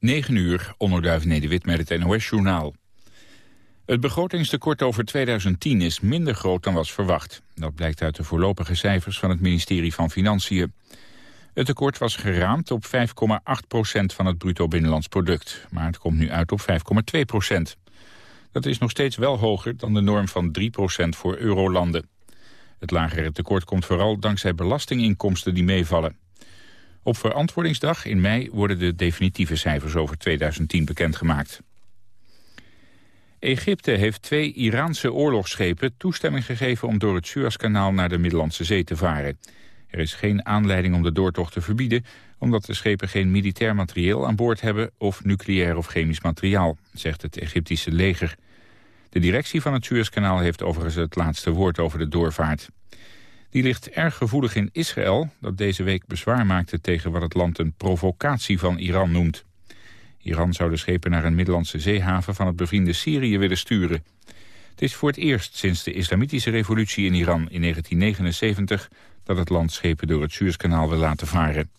9 uur, onderduif Nederwit met het NOS-journaal. Het begrotingstekort over 2010 is minder groot dan was verwacht. Dat blijkt uit de voorlopige cijfers van het ministerie van Financiën. Het tekort was geraamd op 5,8 procent van het bruto binnenlands product. Maar het komt nu uit op 5,2 procent. Dat is nog steeds wel hoger dan de norm van 3 procent voor eurolanden. Het lagere tekort komt vooral dankzij belastinginkomsten die meevallen. Op verantwoordingsdag in mei worden de definitieve cijfers over 2010 bekendgemaakt. Egypte heeft twee Iraanse oorlogsschepen toestemming gegeven om door het Suezkanaal naar de Middellandse Zee te varen. Er is geen aanleiding om de doortocht te verbieden, omdat de schepen geen militair materieel aan boord hebben of nucleair of chemisch materiaal, zegt het Egyptische leger. De directie van het Suezkanaal heeft overigens het laatste woord over de doorvaart. Die ligt erg gevoelig in Israël, dat deze week bezwaar maakte tegen wat het land een provocatie van Iran noemt. Iran zou de schepen naar een Middellandse zeehaven van het bevriende Syrië willen sturen. Het is voor het eerst sinds de islamitische revolutie in Iran in 1979 dat het land schepen door het Suezkanaal wil laten varen.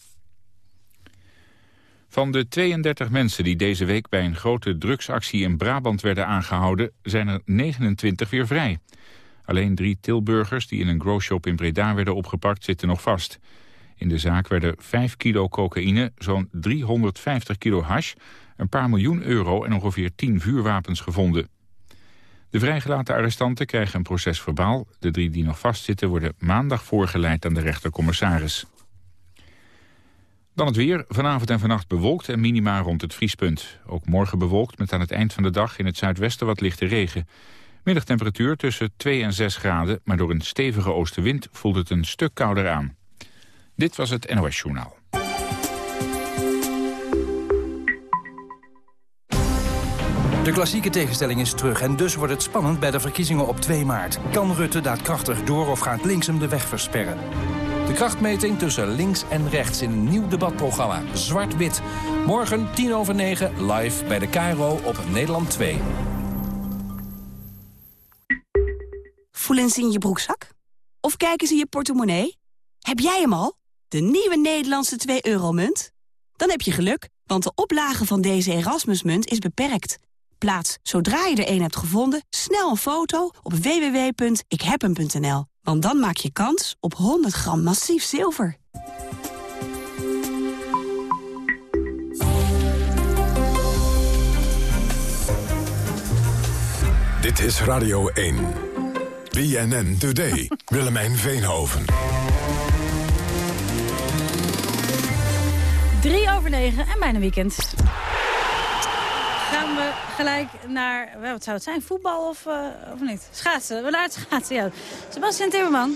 Van de 32 mensen die deze week bij een grote drugsactie in Brabant werden aangehouden, zijn er 29 weer vrij. Alleen drie Tilburgers die in een growshop in Breda werden opgepakt zitten nog vast. In de zaak werden 5 kilo cocaïne, zo'n 350 kilo hash, een paar miljoen euro en ongeveer 10 vuurwapens gevonden. De vrijgelaten arrestanten krijgen een proces verbaal. De drie die nog vastzitten worden maandag voorgeleid aan de rechtercommissaris. Dan het weer. Vanavond en vannacht bewolkt en minima rond het vriespunt. Ook morgen bewolkt met aan het eind van de dag in het zuidwesten wat lichte regen. Middagtemperatuur tussen 2 en 6 graden, maar door een stevige oostenwind voelt het een stuk kouder aan. Dit was het NOS Journaal. De klassieke tegenstelling is terug en dus wordt het spannend bij de verkiezingen op 2 maart. Kan Rutte daadkrachtig door of gaat links hem de weg versperren? De krachtmeting tussen links en rechts in een nieuw debatprogramma. Zwart-wit. Morgen 10 over 9 live bij de Cairo op Nederland 2. Voelen ze in je broekzak? Of kijken ze in je portemonnee? Heb jij hem al? De nieuwe Nederlandse 2-euro-munt? Dan heb je geluk, want de oplage van deze Erasmusmunt is beperkt. Plaats, zodra je er een hebt gevonden, snel een foto op www.ikhebhem.nl. Want dan maak je kans op 100 gram massief zilver. Dit is Radio 1. BNN Today. Willemijn Veenhoven. Drie over negen en bijna weekend gaan we gelijk naar, wat zou het zijn, voetbal of, uh, of niet? Schaatsen, we het schaatsen, ja. Sebastian Timmerman.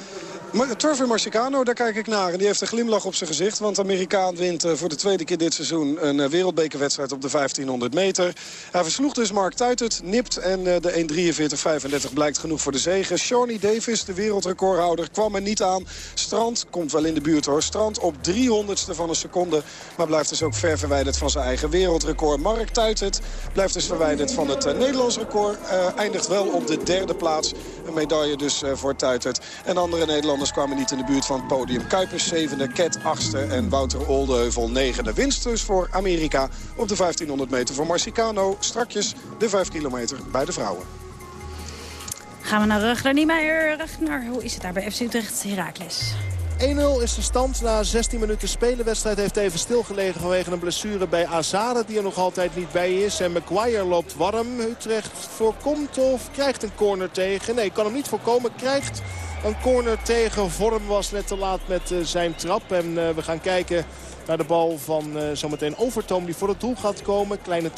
Turvin Marcicano, daar kijk ik naar. En die heeft een glimlach op zijn gezicht. Want Amerikaan wint eh, voor de tweede keer dit seizoen... een eh, wereldbekerwedstrijd op de 1500 meter. Hij versloeg dus Mark Tuitert, nipt. En de 1.43.35 blijkt genoeg voor de zegen. Shawnee Davis, de wereldrecordhouder, kwam er niet aan. Strand komt wel in de buurt hoor. Strand op 300ste van een seconde. Maar blijft dus ook ver verwijderd van zijn eigen wereldrecord. Mark Tuitert blijft dus verwijderd van het Nederlands record. eindigt wel op de derde plaats. Een medaille dus voor Tuitert. En andere Nederlanders kwamen niet in de buurt van het podium. Kuipers zevende, Ket achtste en Wouter Oldeheuvel negende. Winst dus voor Amerika op de 1500 meter voor Marcicano. Strakjes de 5 kilometer bij de vrouwen. Gaan we naar Rugner Niemeyer. Rugner, hoe is het daar bij FC Utrecht Heracles? 1-0 is de stand. Na 16 minuten spelen. De wedstrijd heeft even stilgelegen vanwege een blessure bij Azade. Die er nog altijd niet bij is. En McGuire loopt warm. Utrecht voorkomt of krijgt een corner tegen. Nee, kan hem niet voorkomen. Krijgt een corner tegen. Vorm was net te laat met eh, zijn trap. En eh, we gaan kijken naar de bal van uh, zometeen Overtoom die voor het doel gaat komen. Kleine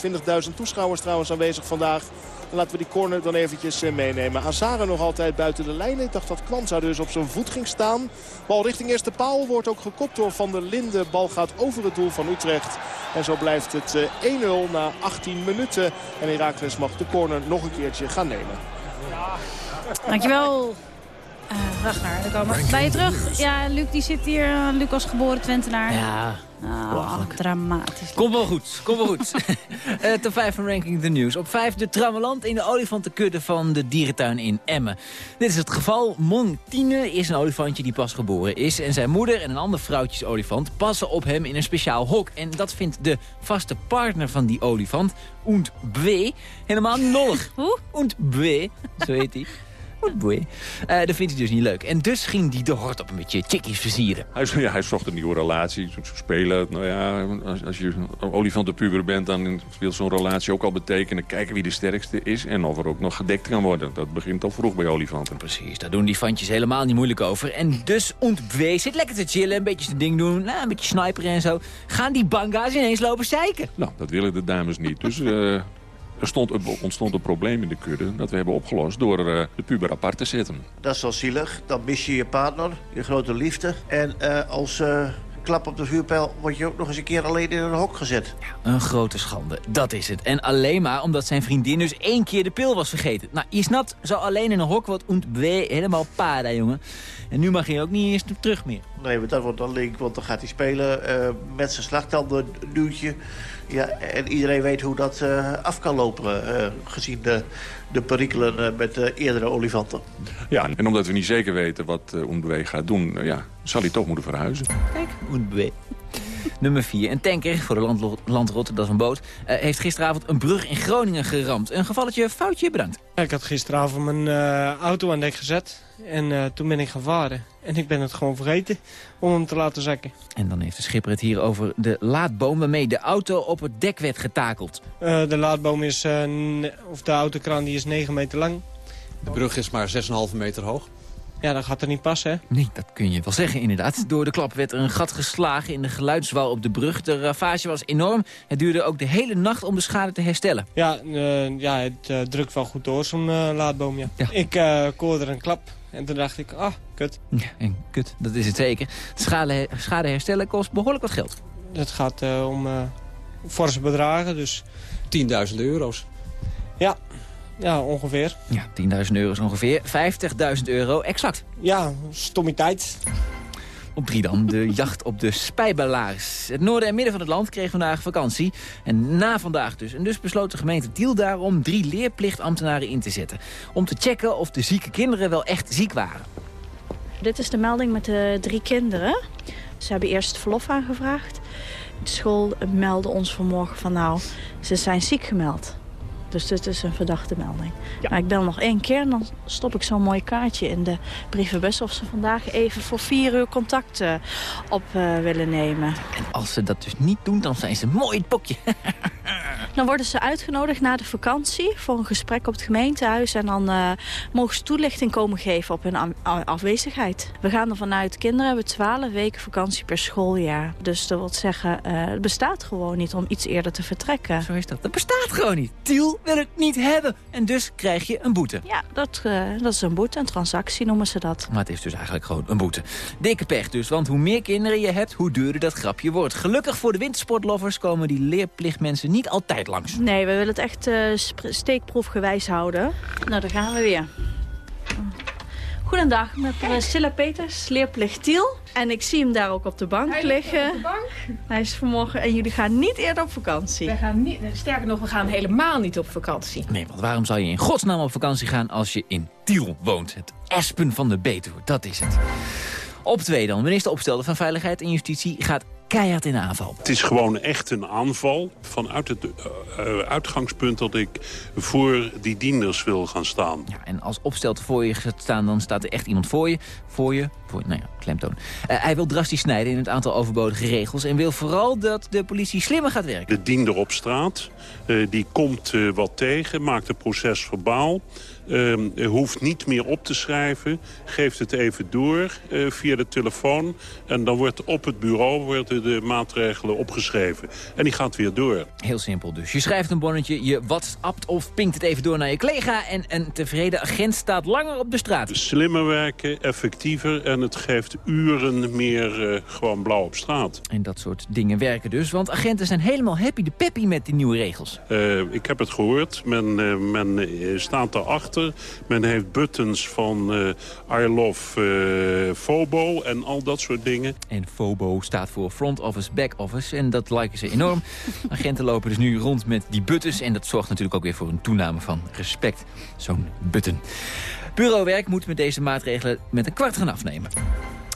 20.000 toeschouwers trouwens aanwezig vandaag. Dan laten we die corner dan eventjes meenemen. Azara nog altijd buiten de lijn. Ik dacht dat Kwanza dus op zijn voet ging staan. Bal richting eerste paal wordt ook gekopt door Van der Linden. Bal gaat over het doel van Utrecht. En zo blijft het 1-0 na 18 minuten. En Herakles mag de corner nog een keertje gaan nemen. Dankjewel. Uh, Ragnar, daar komen we bij je terug. Ja, Luc die zit hier. Uh, Lucas geboren Twentenaar. Ja, Oh, dramatisch. Kom wel goed, kom wel goed. uh, top 5 van Ranking the News. Op 5 de trammeland in de olifantenkudde van de dierentuin in Emmen. Dit is het geval. Montine is een olifantje die pas geboren is. En zijn moeder en een ander vrouwtjesolifant passen op hem in een speciaal hok. En dat vindt de vaste partner van die olifant, Oent Bwe, helemaal nollig. Hoe? Oent Bwe, zo heet hij. Goed boei. Uh, dat vindt hij dus niet leuk. En dus ging hij de hort op een beetje chickies versieren. Hij, ja, hij zocht een nieuwe relatie, spelen. Nou ja, als, als je olifantenpuber bent, dan wil zo'n relatie ook al betekenen... kijken wie de sterkste is en of er ook nog gedekt kan worden. Dat begint al vroeg bij olifanten. Precies, daar doen die fantjes helemaal niet moeilijk over. En dus ontbwees zit lekker te chillen, een beetje zijn ding doen... Nou, een beetje sniperen en zo. Gaan die banga's ineens lopen zeiken? Nou, dat willen de dames niet. Dus uh, er stond, ontstond een probleem in de kudde dat we hebben opgelost door uh, de puber apart te zetten. Dat is wel zielig. Dan mis je je partner, je grote liefde. En uh, als uh, klap op de vuurpijl word je ook nog eens een keer alleen in een hok gezet. Ja, een grote schande, dat is het. En alleen maar omdat zijn vriendin dus één keer de pil was vergeten. Nou, je snapt, zo alleen in een hok wordt ontbwee helemaal para, jongen. En nu mag hij ook niet eens terug meer. Nee, maar dat wordt dan link, want dan gaat hij spelen uh, met zijn slagtanden duwtje. Ja, en iedereen weet hoe dat uh, af kan lopen, uh, gezien de, de perikelen met de eerdere olifanten. Ja, en omdat we niet zeker weten wat uh, Oenbewee gaat doen, ja, zal hij toch moeten verhuizen. Kijk, Oenbewee. Nummer 4. Een tanker voor de land, landrotte, dat is een boot... Uh, heeft gisteravond een brug in Groningen geramd. Een gevalletje foutje, bedankt. Ik had gisteravond mijn uh, auto aan dek gezet. En uh, toen ben ik gaan varen. En ik ben het gewoon vergeten om hem te laten zakken. En dan heeft de schipper het hier over de laadboom... waarmee de auto op het dek werd getakeld. de laadboom is, of de autokraan die is 9 meter lang. De brug is maar 6,5 meter hoog. Ja, dat gaat er niet passen, hè? Nee, dat kun je wel zeggen, inderdaad. Door de klap werd er een gat geslagen in de geluidswal op de brug. De ravage was enorm. Het duurde ook de hele nacht om de schade te herstellen. Ja, uh, ja het uh, drukt wel goed door, zo'n uh, laadboom, ja. ja. Ik koorde er een klap en toen dacht ik, ah, kut. Ja, en kut, dat is het zeker. Schade, schade herstellen kost behoorlijk wat geld. Het gaat om forse bedragen, dus... 10.000 euro's. Ja, ja, ongeveer. Ja, 10.000 euro is ongeveer 50.000 euro exact. Ja, stommiteit. Op drie dan, de jacht op de spijbelaars. Het noorden en midden van het land kreeg vandaag vakantie. En na vandaag dus. En dus besloot de gemeente Tiel daarom drie leerplichtambtenaren in te zetten. Om te checken of de zieke kinderen wel echt ziek waren. Dit is de melding met de drie kinderen. Ze hebben eerst verlof aangevraagd. De school meldde ons vanmorgen van nou, ze zijn ziek gemeld. Dus dit is een verdachte melding. Ja. Maar ik bel nog één keer en dan stop ik zo'n mooi kaartje in de brievenbus... of ze vandaag even voor vier uur contact uh, op uh, willen nemen. En als ze dat dus niet doen, dan zijn ze mooi het pokje. dan worden ze uitgenodigd na de vakantie voor een gesprek op het gemeentehuis... en dan uh, mogen ze toelichting komen geven op hun afwezigheid. We gaan ervan uit, kinderen hebben twaalf weken vakantie per schooljaar. Dus dat wil zeggen, het bestaat gewoon niet om iets eerder te vertrekken. Zo is dat. Dat bestaat gewoon niet. Tiel wil het niet hebben. En dus krijg je een boete. Ja, dat, uh, dat is een boete, een transactie noemen ze dat. Maar het is dus eigenlijk gewoon een boete. Dikke pech dus, want hoe meer kinderen je hebt, hoe duurder dat grapje wordt. Gelukkig voor de wintersportlovers komen die leerplichtmensen niet altijd langs. Nee, we willen het echt uh, steekproefgewijs houden. Nou, daar gaan we weer. Goedendag, met Priscilla Peters, leerplicht Tiel. En ik zie hem daar ook op de bank Hij liggen. Op de bank. Hij is vanmorgen en jullie gaan niet eerder op vakantie. We gaan niet, sterker nog, we gaan helemaal niet op vakantie. Nee, want waarom zou je in godsnaam op vakantie gaan als je in Tiel woont? Het Espen van de Betuwe, dat is het. Op twee dan. Minister Opstelder van Veiligheid en Justitie gaat keihard in de aanval. Het is gewoon echt een aanval vanuit het uh, uitgangspunt dat ik voor die dienders wil gaan staan. Ja, en als opstelte voor je gaat staan, dan staat er echt iemand voor je. Voor je, voor je nou ja, klemtoon. Uh, hij wil drastisch snijden in het aantal overbodige regels... en wil vooral dat de politie slimmer gaat werken. De diender op straat, uh, die komt wat tegen, maakt het proces verbaal... Uh, hoeft niet meer op te schrijven. Geeft het even door uh, via de telefoon. En dan wordt op het bureau wordt de maatregelen opgeschreven. En die gaat weer door. Heel simpel dus. Je schrijft een bonnetje, je whatsappt of pinkt het even door naar je collega... en een tevreden agent staat langer op de straat. Slimmer werken, effectiever en het geeft uren meer uh, gewoon blauw op straat. En dat soort dingen werken dus, want agenten zijn helemaal happy de peppy met die nieuwe regels. Uh, ik heb het gehoord, men, men staat erachter. Men heeft buttons van I love Fobo en al dat soort dingen. En Fobo staat voor front office, back office en dat liken ze enorm. Agenten lopen dus nu rond met die buttons en dat zorgt natuurlijk ook weer voor een toename van respect. Zo'n button. Bureauwerk moet met deze maatregelen met een kwart gaan afnemen.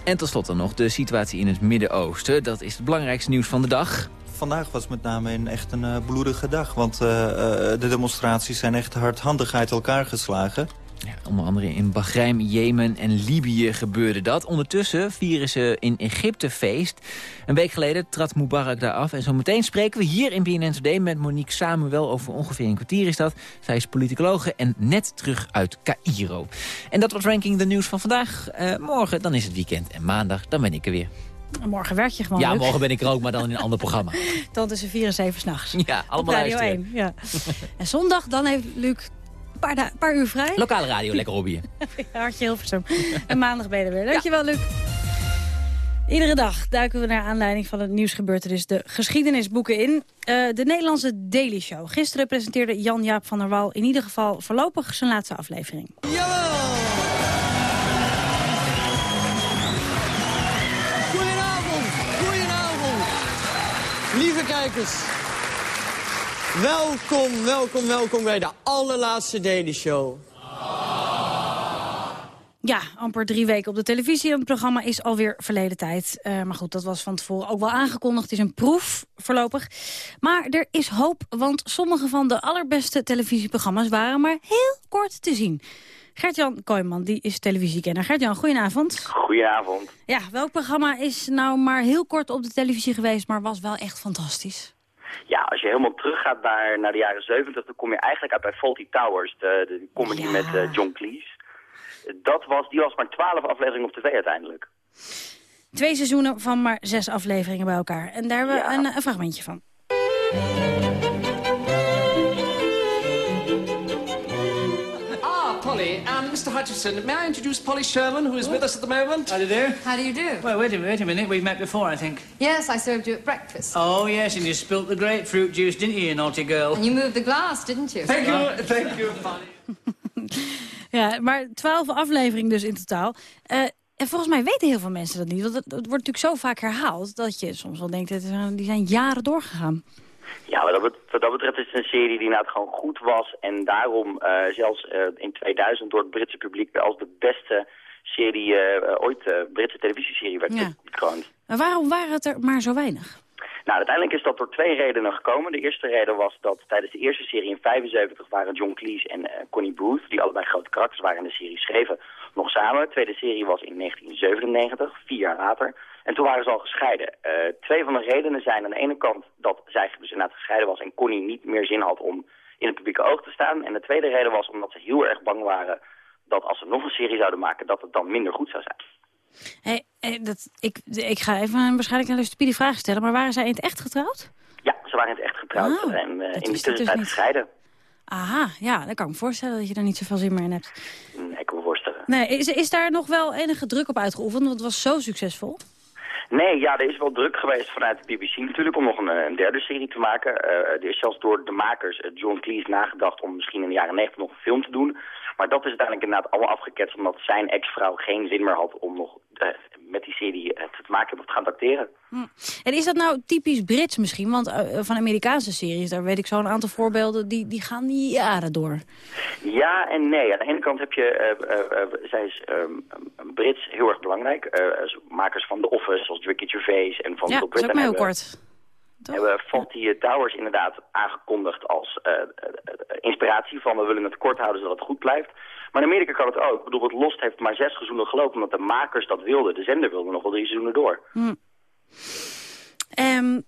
En tot slot dan nog de situatie in het Midden-Oosten. Dat is het belangrijkste nieuws van de dag. Vandaag was met name een, echt een uh, bloedige dag. Want uh, uh, de demonstraties zijn echt hardhandig uit elkaar geslagen. Ja, onder andere in Bahrein, Jemen en Libië gebeurde dat. Ondertussen vieren ze in Egypte feest. Een week geleden trad Mubarak daar af. En zo meteen spreken we hier in BNN met Monique Samuel. Over ongeveer een kwartier is dat. Zij is politicologe en net terug uit Cairo. En dat was Ranking de Nieuws van vandaag. Morgen dan is het weekend. En maandag dan ben ik er weer. Morgen werk je gewoon Ja, leuk. morgen ben ik er ook, maar dan in een ander programma. dan tussen 4 en 7 s'nachts. Ja, allemaal Op Radio luisteren. 1. Ja. en zondag dan heeft Luc een paar, paar uur vrij. Lokale radio, lekker hobbyen. Hartje Hilversum. En maandag ben je er weer. Dankjewel, Luc. Iedere dag duiken we naar aanleiding van het nieuwsgebeurtenis de geschiedenisboeken in. Eh, de Nederlandse Daily Show. Gisteren presenteerde Jan-Jaap van der Wal in ieder geval voorlopig zijn laatste aflevering. Goedenavond, kijkers. Welkom, welkom, welkom bij de allerlaatste Daily Show. Ja, amper drie weken op de televisie. En het programma is alweer verleden tijd. Eh, maar goed, dat was van tevoren ook wel aangekondigd. Het is een proef voorlopig. Maar er is hoop, want sommige van de allerbeste televisieprogramma's waren maar heel kort te zien. Gert-Jan Kooijman, die is televisiekenner. Gert-Jan, goedenavond. Goedenavond. Ja, welk programma is nou maar heel kort op de televisie geweest, maar was wel echt fantastisch? Ja, als je helemaal teruggaat naar, naar de jaren 70, dan kom je eigenlijk uit bij Faulty Towers, de, de comedy met eh, John Cleese. Dat was, die was maar 12 afleveringen op tv uiteindelijk. Twee seizoenen van maar zes afleveringen bij elkaar. En daar hebben we een, een fragmentje van. Mr. Hutchinson, may I introduce Polly Sherman, who is with us at the moment? How do you do? How do you do? Well, wait a, wait a minute. We've met before, I think. Yes, I served you at breakfast. Oh, yes, and you spilt the grapefruit juice, didn't you, you naughty girl? And you moved the glass, didn't you? Thank you, thank you, Polly. Ja, maar twaalf afleveringen dus in totaal. Eh, en volgens mij weten heel veel mensen dat niet. Want het, het wordt natuurlijk zo vaak herhaald... dat je soms wel denkt, een- die zijn jaren doorgegaan. Ja, wat dat, bet- wat dat betreft is het een serie die inderdaad gewoon goed was. En daarom eh, zelfs eh, in 2000 door het Britse publiek als de beste serie eh, ooit, Britse televisieserie werd Ja. gekroond. Maar waarom waren het er maar zo weinig? Nou, uiteindelijk is dat door twee redenen gekomen. De eerste reden was dat tijdens de eerste serie in 75 waren John Cleese en Connie Booth, die allebei grote karakters waren in de serie, schreven nog samen. De tweede serie was in 1997, vier jaar later. En toen waren ze al gescheiden. Eh, twee van de redenen zijn aan de ene kant dat zij dus inderdaad gescheiden was en Connie niet meer zin had om in het publieke oog te staan. En de tweede reden was omdat ze heel erg bang waren dat als ze nog een serie zouden maken, dat het dan minder goed zou zijn. Hey, dat, ik, ik ga even een, waarschijnlijk een stupide vraag stellen... maar waren zij in het echt getrouwd? Ja, ze waren in het echt getrouwd Oh, en eh, in de dus tussentijd niet. gescheiden. Aha, ja, dan kan ik me voorstellen dat je daar niet zoveel zin meer in hebt. Nee, ik kan me voorstellen. Nee, is, is daar nog wel enige druk op uitgeoefend? Want het was zo succesvol. Nee, ja, er is wel druk geweest vanuit de BBC natuurlijk om nog een, eh, een derde serie te maken. Eh, er is zelfs door de makers, eh, John Cleese, nagedacht om misschien in de jaren 90 nog een film te doen. Maar dat is uiteindelijk inderdaad allemaal afgeketst omdat zijn ex-vrouw geen zin meer had om nog met die serie eh, te maken of te gaan acteren. Hm. En is dat nou typisch Brits misschien? Want eh, van Amerikaanse series, daar weet ik zo'n aantal voorbeelden... die, die gaan die jaren door. Ja en nee. Aan de ene kant heb je, eh, zij is ehm, um, Brits heel erg belangrijk. Makers van The Office, zoals Ricky Gervais en van ja, Bill dat is ook maar heel hebben- kort. hebben Fawlty Towers inderdaad aangekondigd als inspiratie van we willen het kort houden zodat het goed blijft. Maar in Amerika kan het ook. Ik bedoel, Lost heeft maar zes seizoenen gelopen omdat de makers dat wilden. De zender wilde nog wel drie seizoenen door. Hm. Ehm,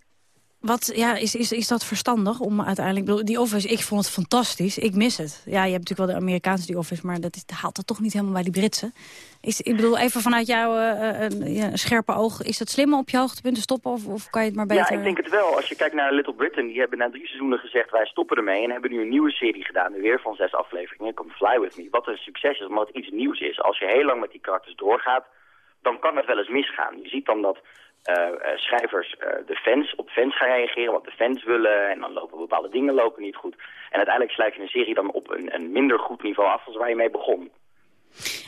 Wat, ja, is, is, is dat verstandig om uiteindelijk... bedoel, Die Office, ik vond het fantastisch. Ik mis het. Ja, je hebt natuurlijk wel de Amerikaanse Die Office... maar dat haalt dat toch niet helemaal bij die Britse. Is, ik bedoel, even vanuit jouw eh, eh, ja, scherpe oog... is dat slim op je hoogtepunten stoppen of, of kan je het maar beter... Ja, ik denk het wel. Als je kijkt naar Little Britain, die hebben na drie seizoenen gezegd... wij stoppen ermee en hebben nu een nieuwe serie gedaan. Nu weer van zes afleveringen, Come Fly With Me. Wat een succes is, omdat het iets nieuws is. Als je heel lang met die karakters doorgaat, dan kan het wel eens misgaan. Je ziet dan dat uh, schrijvers uh, de fans op fans gaan reageren, wat de fans willen. En dan lopen bepaalde dingen lopen niet goed. En uiteindelijk sluit je een serie dan op een, een minder goed niveau af als waar je mee begon.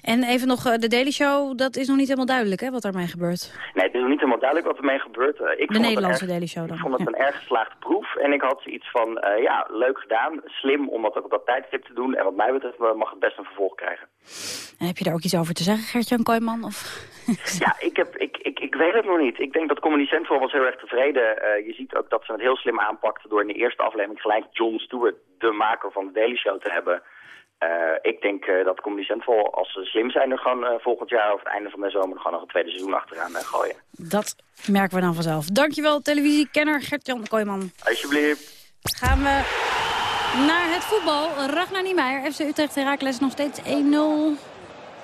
En even nog de Daily Show, dat is nog niet helemaal duidelijk hè, wat daarmee gebeurt. Nee, het is nog niet helemaal duidelijk wat ermee gebeurt. Uh, ik de Nederlandse erg, Daily Show dan. Ik vond het ja. een erg geslaagde proef. En ik had zoiets van, uh, ja, leuk gedaan, slim om dat ook op dat tijdstip te doen. En wat mij betreft mag het best een vervolg krijgen. En heb je daar ook iets over te zeggen, Gert-Jan Kooijman? Of... ja, ik, heb, ik, ik, ik weet het nog niet. Ik denk dat Comedy Central was heel erg tevreden. Uh, je ziet ook dat ze het heel slim aanpakten door in de eerste aflevering gelijk Jon Stewart, de maker van de Daily Show, te hebben. Uh, ik denk uh, dat Comedy Central, als ze slim zijn, er gewoon uh, volgend jaar of het einde van de zomer gewoon nog een tweede seizoen achteraan gooien. Dat merken we dan vanzelf. Dankjewel, televisiekenner Gert-Jan Kooijman. Alsjeblieft. Gaan we naar het voetbal. Ragnar Niemeyer, FC Utrecht Herakles nog steeds 1-0.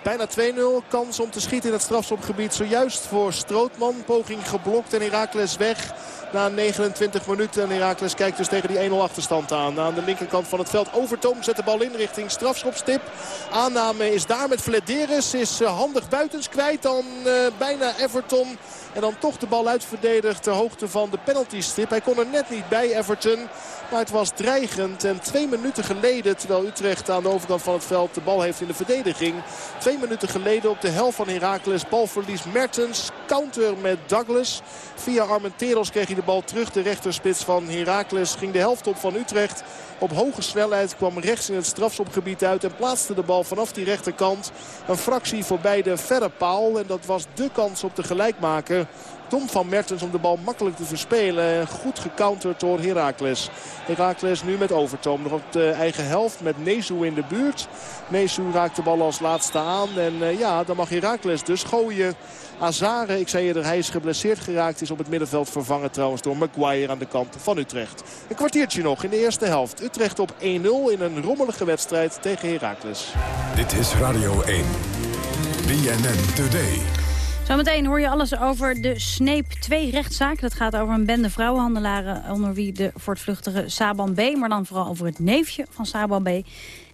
Bijna 2-0. Kans om te schieten in het strafschopgebied. Zojuist voor Strootman. Poging geblokt en Herakles weg. Na 29 minuten. En Herakles kijkt dus tegen die 1-0 achterstand aan. Aan de linkerkant van het veld. Overtoom zet de bal in richting strafschopstip. Aanname is daar met Flederis. Is uh, handig buitens kwijt. Dan uh, bijna Everton. En dan toch de bal uitverdedigd ter hoogte van de penaltystip. Hij kon er net niet bij, Everton. Maar het was dreigend. En twee minuten geleden, terwijl Utrecht aan de overkant van het veld de bal heeft in de verdediging. Twee minuten geleden op de helft van Heracles. Balverlies Mertens. Counter met Douglas. Via Armenteros kreeg hij de bal terug. De rechterspits van Heracles ging de helft op van Utrecht. Op hoge snelheid kwam rechts in het strafschopgebied uit. En plaatste de bal vanaf die rechterkant. Een fractie voorbij de verre paal. En dat was de kans op de gelijkmaker. Dom van Mertens om de bal makkelijk te verspelen. Goed gecounterd door Heracles. Heracles nu met Overtoom. Nog op de eigen helft met Nezu in de buurt. Nezu raakt de bal als laatste aan. En uh, ja, dan mag Heracles dus gooien. Azare, ik zei eerder, hij is geblesseerd geraakt. Is op het middenveld vervangen trouwens door Maguire aan de kant van Utrecht. Een kwartiertje nog in de eerste helft. Utrecht op 1-0 in een rommelige wedstrijd tegen Heracles. Dit is Radio 1. BNN Today. Zometeen hoor je alles over de Sneep 2-rechtszaak. Dat gaat over een bende vrouwenhandelaren... onder wie de voortvluchtige Saban B. Maar dan vooral over het neefje van Saban B.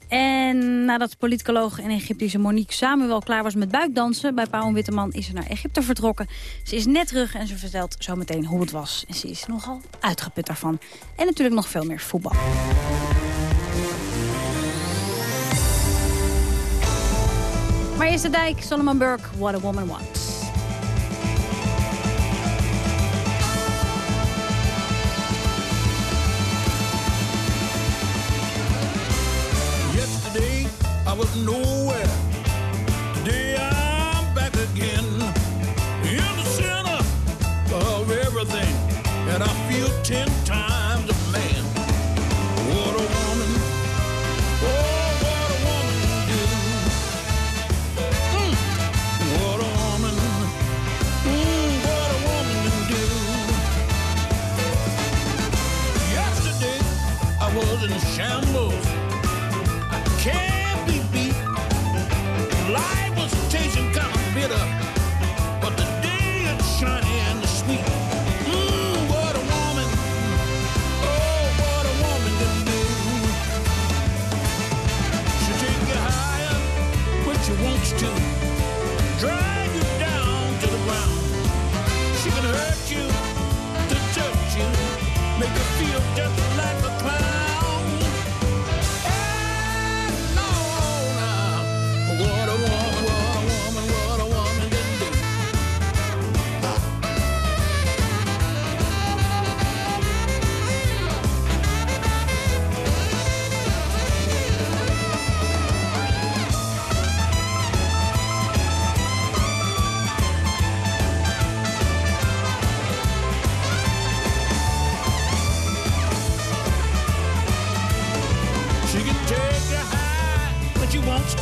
En nadat politicoloog en Egyptische Monique Samuel klaar was met buikdansen... bij Pauw Witteman is ze naar Egypte vertrokken. Ze is net terug en ze vertelt zometeen hoe het was. En ze is nogal uitgeput daarvan. En natuurlijk nog veel meer voetbal. Maar eerst de dijk, Solomon Burke, What a Woman Wants. Was nowhere. Today I'm back again in the center of everything, and I feel ten wants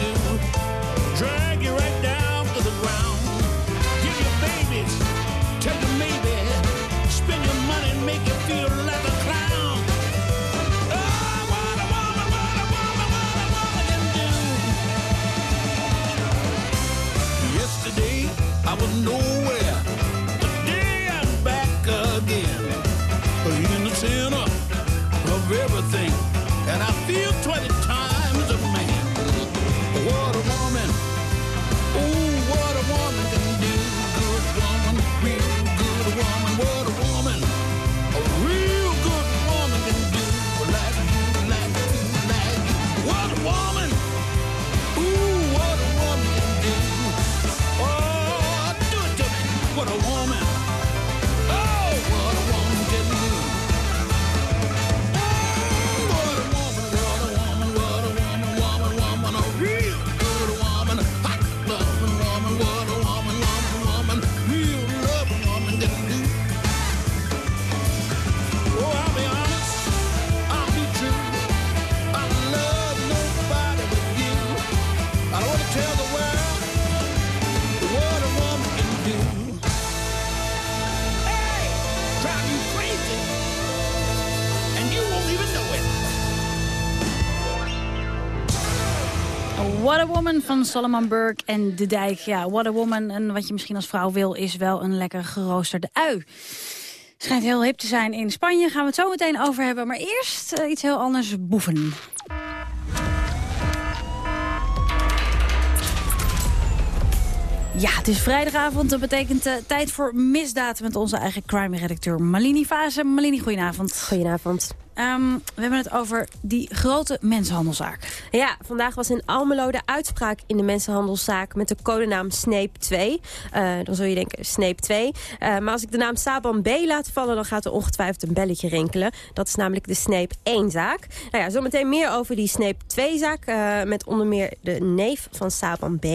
What a Woman van Solomon Burke en De Dijk. Ja, What a Woman. En wat je misschien als vrouw wil, is wel een lekker geroosterde ui. Schijnt heel hip te zijn in Spanje. Gaan we het zo meteen over hebben. Maar eerst eh, iets heel anders. Boeven. Ja, het is vrijdagavond. Dat betekent eh, tijd voor misdaad met onze eigen crime-redacteur Malini Fase. Malini, goedenavond. Goedenavond. Ehm, we hebben het over die grote mensenhandelzaak. Ja, vandaag was in Almelo de uitspraak in de mensenhandelszaak met de codenaam Sneep 2. Eh, dan zul je denken Sneep 2. Eh, maar als ik de naam Saban B laat vallen, dan gaat er ongetwijfeld een belletje rinkelen. Dat is namelijk de Sneep 1-zaak. Nou ja, zometeen meer over die Sneep 2-zaak eh, met onder meer de neef van Saban B.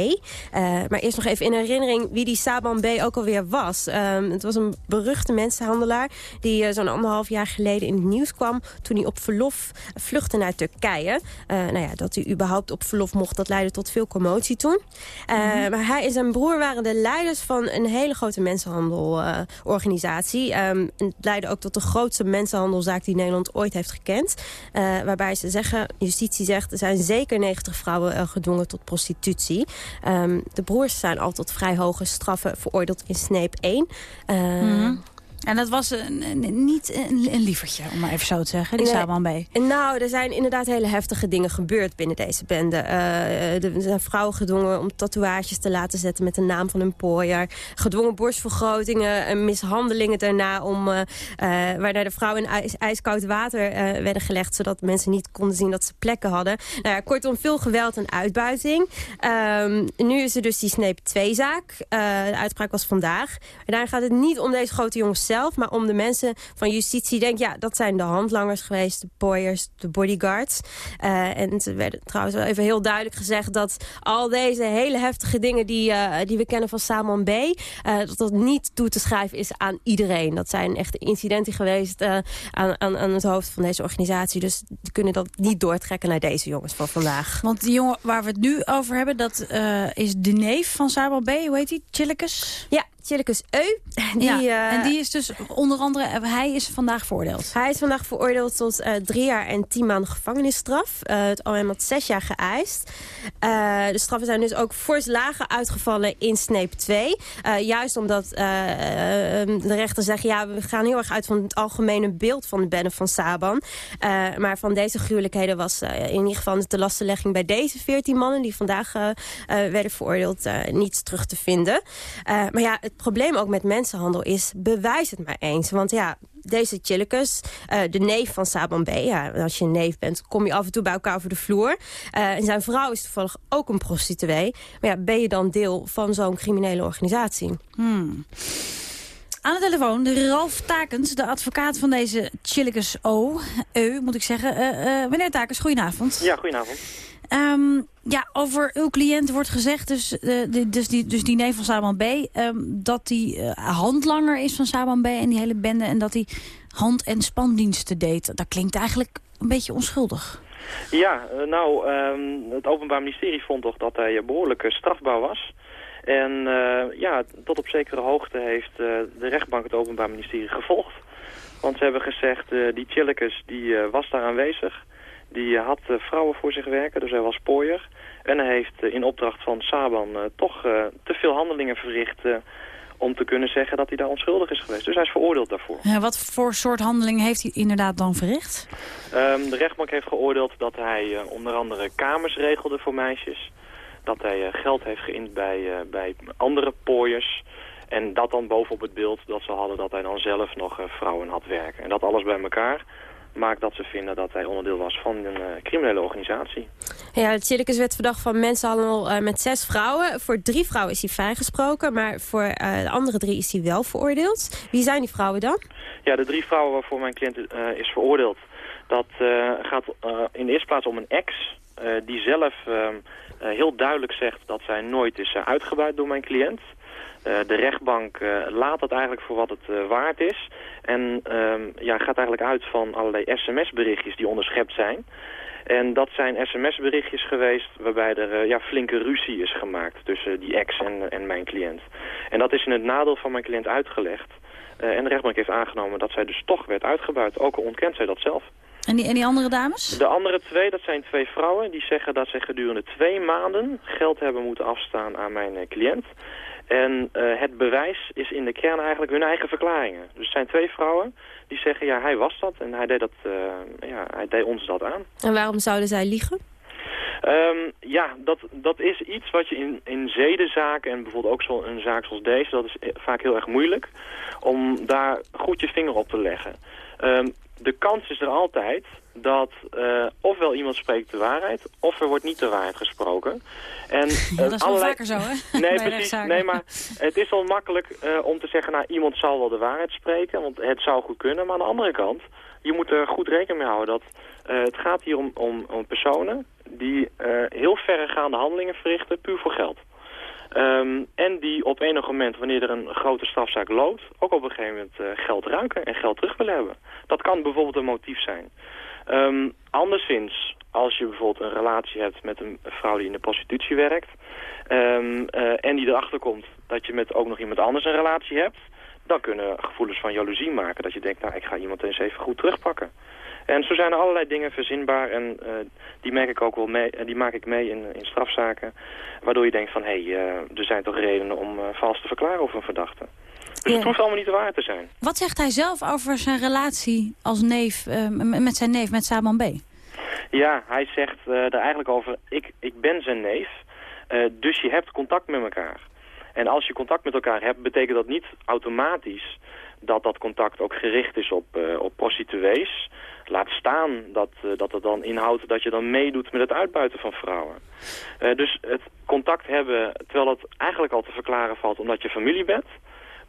maar eerst nog even in herinnering wie die Saban B ook alweer was. Ehm, het was een beruchte mensenhandelaar die zo'n anderhalf jaar geleden in het nieuws kwam toen hij op verlof vluchtte naar Turkije. Uh, nou ja, dat hij überhaupt op verlof mocht, dat leidde tot veel commotie toen. Uh, Maar hij en zijn broer waren de leiders van een hele grote mensenhandelorganisatie. Um, het leidde ook tot de grootste mensenhandelzaak die Nederland ooit heeft gekend. waarbij ze zeggen, justitie zegt, er zijn zeker 90 vrouwen gedwongen tot prostitutie. Um, de broers zijn al tot vrij hoge straffen veroordeeld in Sneep 1. Mm En dat was een, een, niet een, een, lievertje, om maar even zo te zeggen, die nee. Saban B. Nou, er zijn inderdaad hele heftige dingen gebeurd binnen deze bende. Uh, er zijn vrouwen gedwongen om tatoeages te laten zetten met de naam van hun pooier. Gedwongen borstvergrotingen, en mishandelingen daarna... Om, uh, uh, waarna de vrouwen in ijs, ijskoud water werden gelegd... zodat mensen niet konden zien dat ze plekken hadden. Nou ja, kortom, veel geweld en uitbuiting. Um, nu is er dus die Sneep 2-zaak. de uitspraak was vandaag. Maar daar gaat het niet om deze grote jongens zelf, maar om de mensen van justitie. Denk, ja, dat zijn de handlangers geweest, de boyers, de bodyguards. Uh, en het werd trouwens wel even heel duidelijk gezegd dat al deze hele heftige dingen die, uh, die we kennen van Salman B, uh, dat dat niet toe te schrijven is aan iedereen. Dat zijn echt incidenten geweest aan, aan, aan het hoofd van deze organisatie. Dus die kunnen dat niet doortrekken naar deze jongens van vandaag. Want die jongen waar we het nu over hebben, dat is de neef van Salman B. Hoe heet die? Chillicus? Ja, Chillicus Eu. Die, ja, en die is dus onder andere, hij is vandaag veroordeeld. Hij is vandaag veroordeeld tot uh, drie jaar en tien maanden gevangenisstraf. Uh, het OM had zes jaar geëist. De straffen zijn dus ook fors lager uitgevallen in Sneep 2. juist omdat de rechter zegt, ja, we gaan heel erg uit van het algemene beeld van de bende van Saban. maar van deze gruwelijkheden was in ieder geval de lastenlegging bij deze veertien mannen die vandaag werden veroordeeld niets terug te vinden. maar ja, het probleem ook met mensenhandel is, bewijs het maar eens. Want ja, deze Chillicus, uh, de neef van Saban B. Ja, als je een neef bent, kom je af en toe bij elkaar over de vloer. Uh, en zijn vrouw is toevallig ook een prostituee. Maar ja, ben je dan deel van zo'n criminele organisatie? Hmm. Aan de telefoon, de Ralf Takens, de advocaat van deze Chillicus O. Eu, moet ik zeggen. Uh, meneer Takens, goedenavond. Ja, goedenavond. Um, ja, over uw cliënt wordt gezegd, dus, uh, die, dus, die, dus die neef van Saban B... Um, dat hij uh, handlanger is van Saban B en die hele bende... en dat hij hand- en spandiensten deed. Dat klinkt eigenlijk een beetje onschuldig. Ja, uh, nou, um, het Openbaar Ministerie vond toch dat hij behoorlijk strafbaar was... En ja, tot op zekere hoogte heeft de rechtbank het Openbaar Ministerie gevolgd. Want ze hebben gezegd, die Chillicus die was daar aanwezig... Die had uh, vrouwen voor zich werken, dus hij was pooier. En hij heeft uh, in opdracht van Saban toch te veel handelingen verricht om te kunnen zeggen dat hij daar onschuldig is geweest. Dus hij is veroordeeld daarvoor. Ja, wat voor soort handeling heeft hij inderdaad dan verricht? Ehm, de rechtbank heeft geoordeeld dat hij eh, onder andere kamers regelde voor meisjes. Dat hij eh, geld heeft geïnd bij, eh, bij andere pooiers. En dat dan bovenop het beeld dat ze hadden dat hij dan zelf nog eh, vrouwen had werken. En dat alles bij elkaar maakt dat ze vinden dat hij onderdeel was van een eh, criminele organisatie. Ja, Chillikes werd verdacht van mensenhandel uh, met zes vrouwen. Voor drie vrouwen is hij vrijgesproken, maar voor uh, de andere drie is hij wel veroordeeld. Wie zijn die vrouwen dan? Ja, de drie vrouwen waarvoor mijn cliënt is veroordeeld. Dat gaat in de eerste plaats om een ex die zelf ehm, heel duidelijk zegt dat zij nooit is uitgebuit door mijn cliënt. Uh, de rechtbank uh, laat dat eigenlijk voor wat het uh, waard is. En um, ja, gaat eigenlijk uit van allerlei sms-berichtjes die onderschept zijn. En dat zijn sms-berichtjes geweest waarbij er ja, flinke ruzie is gemaakt tussen die ex en, en mijn cliënt. En dat is in het nadeel van mijn cliënt uitgelegd. en de rechtbank heeft aangenomen dat zij dus toch werd uitgebuit. Ook al ontkent zij dat zelf. En die, en die andere dames? De andere twee, dat zijn twee vrouwen. Die zeggen dat ze gedurende twee maanden geld hebben moeten afstaan aan mijn cliënt. En uh, het bewijs is in de kern eigenlijk hun eigen verklaringen. Dus het zijn twee vrouwen die zeggen, ja, hij was dat en hij deed, dat, uh, ja, hij deed ons dat aan. En waarom zouden zij liegen? Um, ja, dat, dat is iets wat je in, in zedenzaken en bijvoorbeeld ook zo een zaak zoals deze, dat is vaak heel erg moeilijk om daar goed je vinger op te leggen. Um, de kans is er altijd dat uh, ofwel iemand spreekt de waarheid, of er wordt niet de waarheid gesproken. En, uh, ja, dat is allerlei... vaker zo, hè? Nee, precies. Nee, maar het is wel makkelijk uh, om te zeggen, nou, iemand zal wel de waarheid spreken, want het zou goed kunnen. Maar aan de andere kant, je moet er goed rekening mee houden dat het gaat hier om, om, om personen die heel verregaande handelingen verrichten, puur voor geld. Um, en die op enig moment, wanneer er een grote strafzaak loopt... ook op een gegeven moment uh, geld ruiken en geld terug willen hebben. Dat kan bijvoorbeeld een motief zijn. Um, anderszins, als je bijvoorbeeld een relatie hebt met een vrouw die in de prostitutie werkt... Um, en die erachter komt dat je met ook nog iemand anders een relatie hebt... dan kunnen gevoelens van jaloezie maken. Dat je denkt, nou, ik ga iemand eens even goed terugpakken. En zo zijn er allerlei dingen verzinbaar en uh, die merk ik ook wel mee, die maak ik mee in, in strafzaken. Waardoor je denkt van, hé, hey, uh, er zijn toch redenen om uh, vals te verklaren over een verdachte. Dus ja. het hoeft allemaal niet waar te zijn. Wat zegt hij zelf over zijn relatie als neef, met zijn neef, met Saban B? Ja, hij zegt er eigenlijk over, ik, ik ben zijn neef, dus je hebt contact met elkaar. En als je contact met elkaar hebt, betekent dat niet automatisch dat dat contact ook gericht is op, uh, op prostituees. Laat staan dat, uh, dat het dan inhoudt dat je dan meedoet met het uitbuiten van vrouwen. Uh, dus het contact hebben, terwijl het eigenlijk al te verklaren valt omdat je familie bent...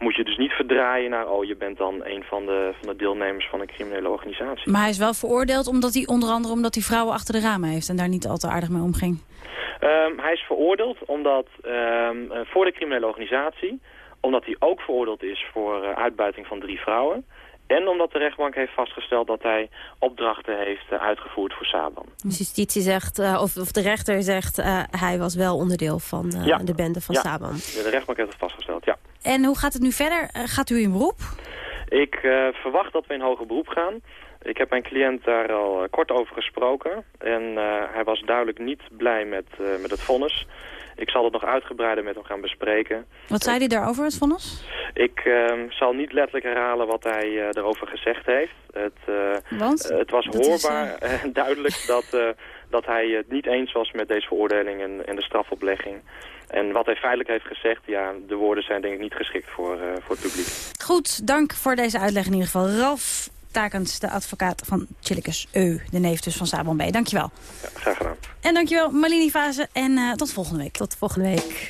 moet je dus niet verdraaien naar, oh, je bent dan een van de, van de deelnemers van een criminele organisatie. Maar hij is wel veroordeeld omdat hij onder andere omdat hij vrouwen achter de ramen heeft... en daar niet al te aardig mee omging. Um, hij is veroordeeld omdat um, voor de criminele organisatie omdat hij ook veroordeeld is voor uh, uitbuiting van drie vrouwen. En omdat de rechtbank heeft vastgesteld dat hij opdrachten heeft uh, uitgevoerd voor Saban. Dus justitie zegt, uh, of, of, de rechter zegt, hij was wel onderdeel van ja. de bende van ja. Saban. De rechtbank heeft het vastgesteld, ja. En hoe gaat het nu verder? gaat u in beroep? Ik verwacht dat we in hoger beroep gaan. Ik heb mijn cliënt daar al kort over gesproken. En hij was duidelijk niet blij met, met het vonnis. Ik zal het nog uitgebreider met hem gaan bespreken. Wat zei hij daarover, het vonnis? Ik uh, zal niet letterlijk herhalen wat hij erover gezegd heeft. Het, Want? het was dat hoorbaar en duidelijk dat, dat hij het niet eens was met deze veroordeling en, en de strafoplegging. En wat hij feitelijk heeft gezegd, ja, de woorden zijn denk ik niet geschikt voor, voor het publiek. Goed, dank voor deze uitleg in ieder geval. Ralf Takens, de advocaat van Chillicus Eu, de neef dus van Sabon B. Dankjewel. Ja, graag gedaan. En dankjewel Marlini Fase en uh, tot volgende week. Tot volgende week.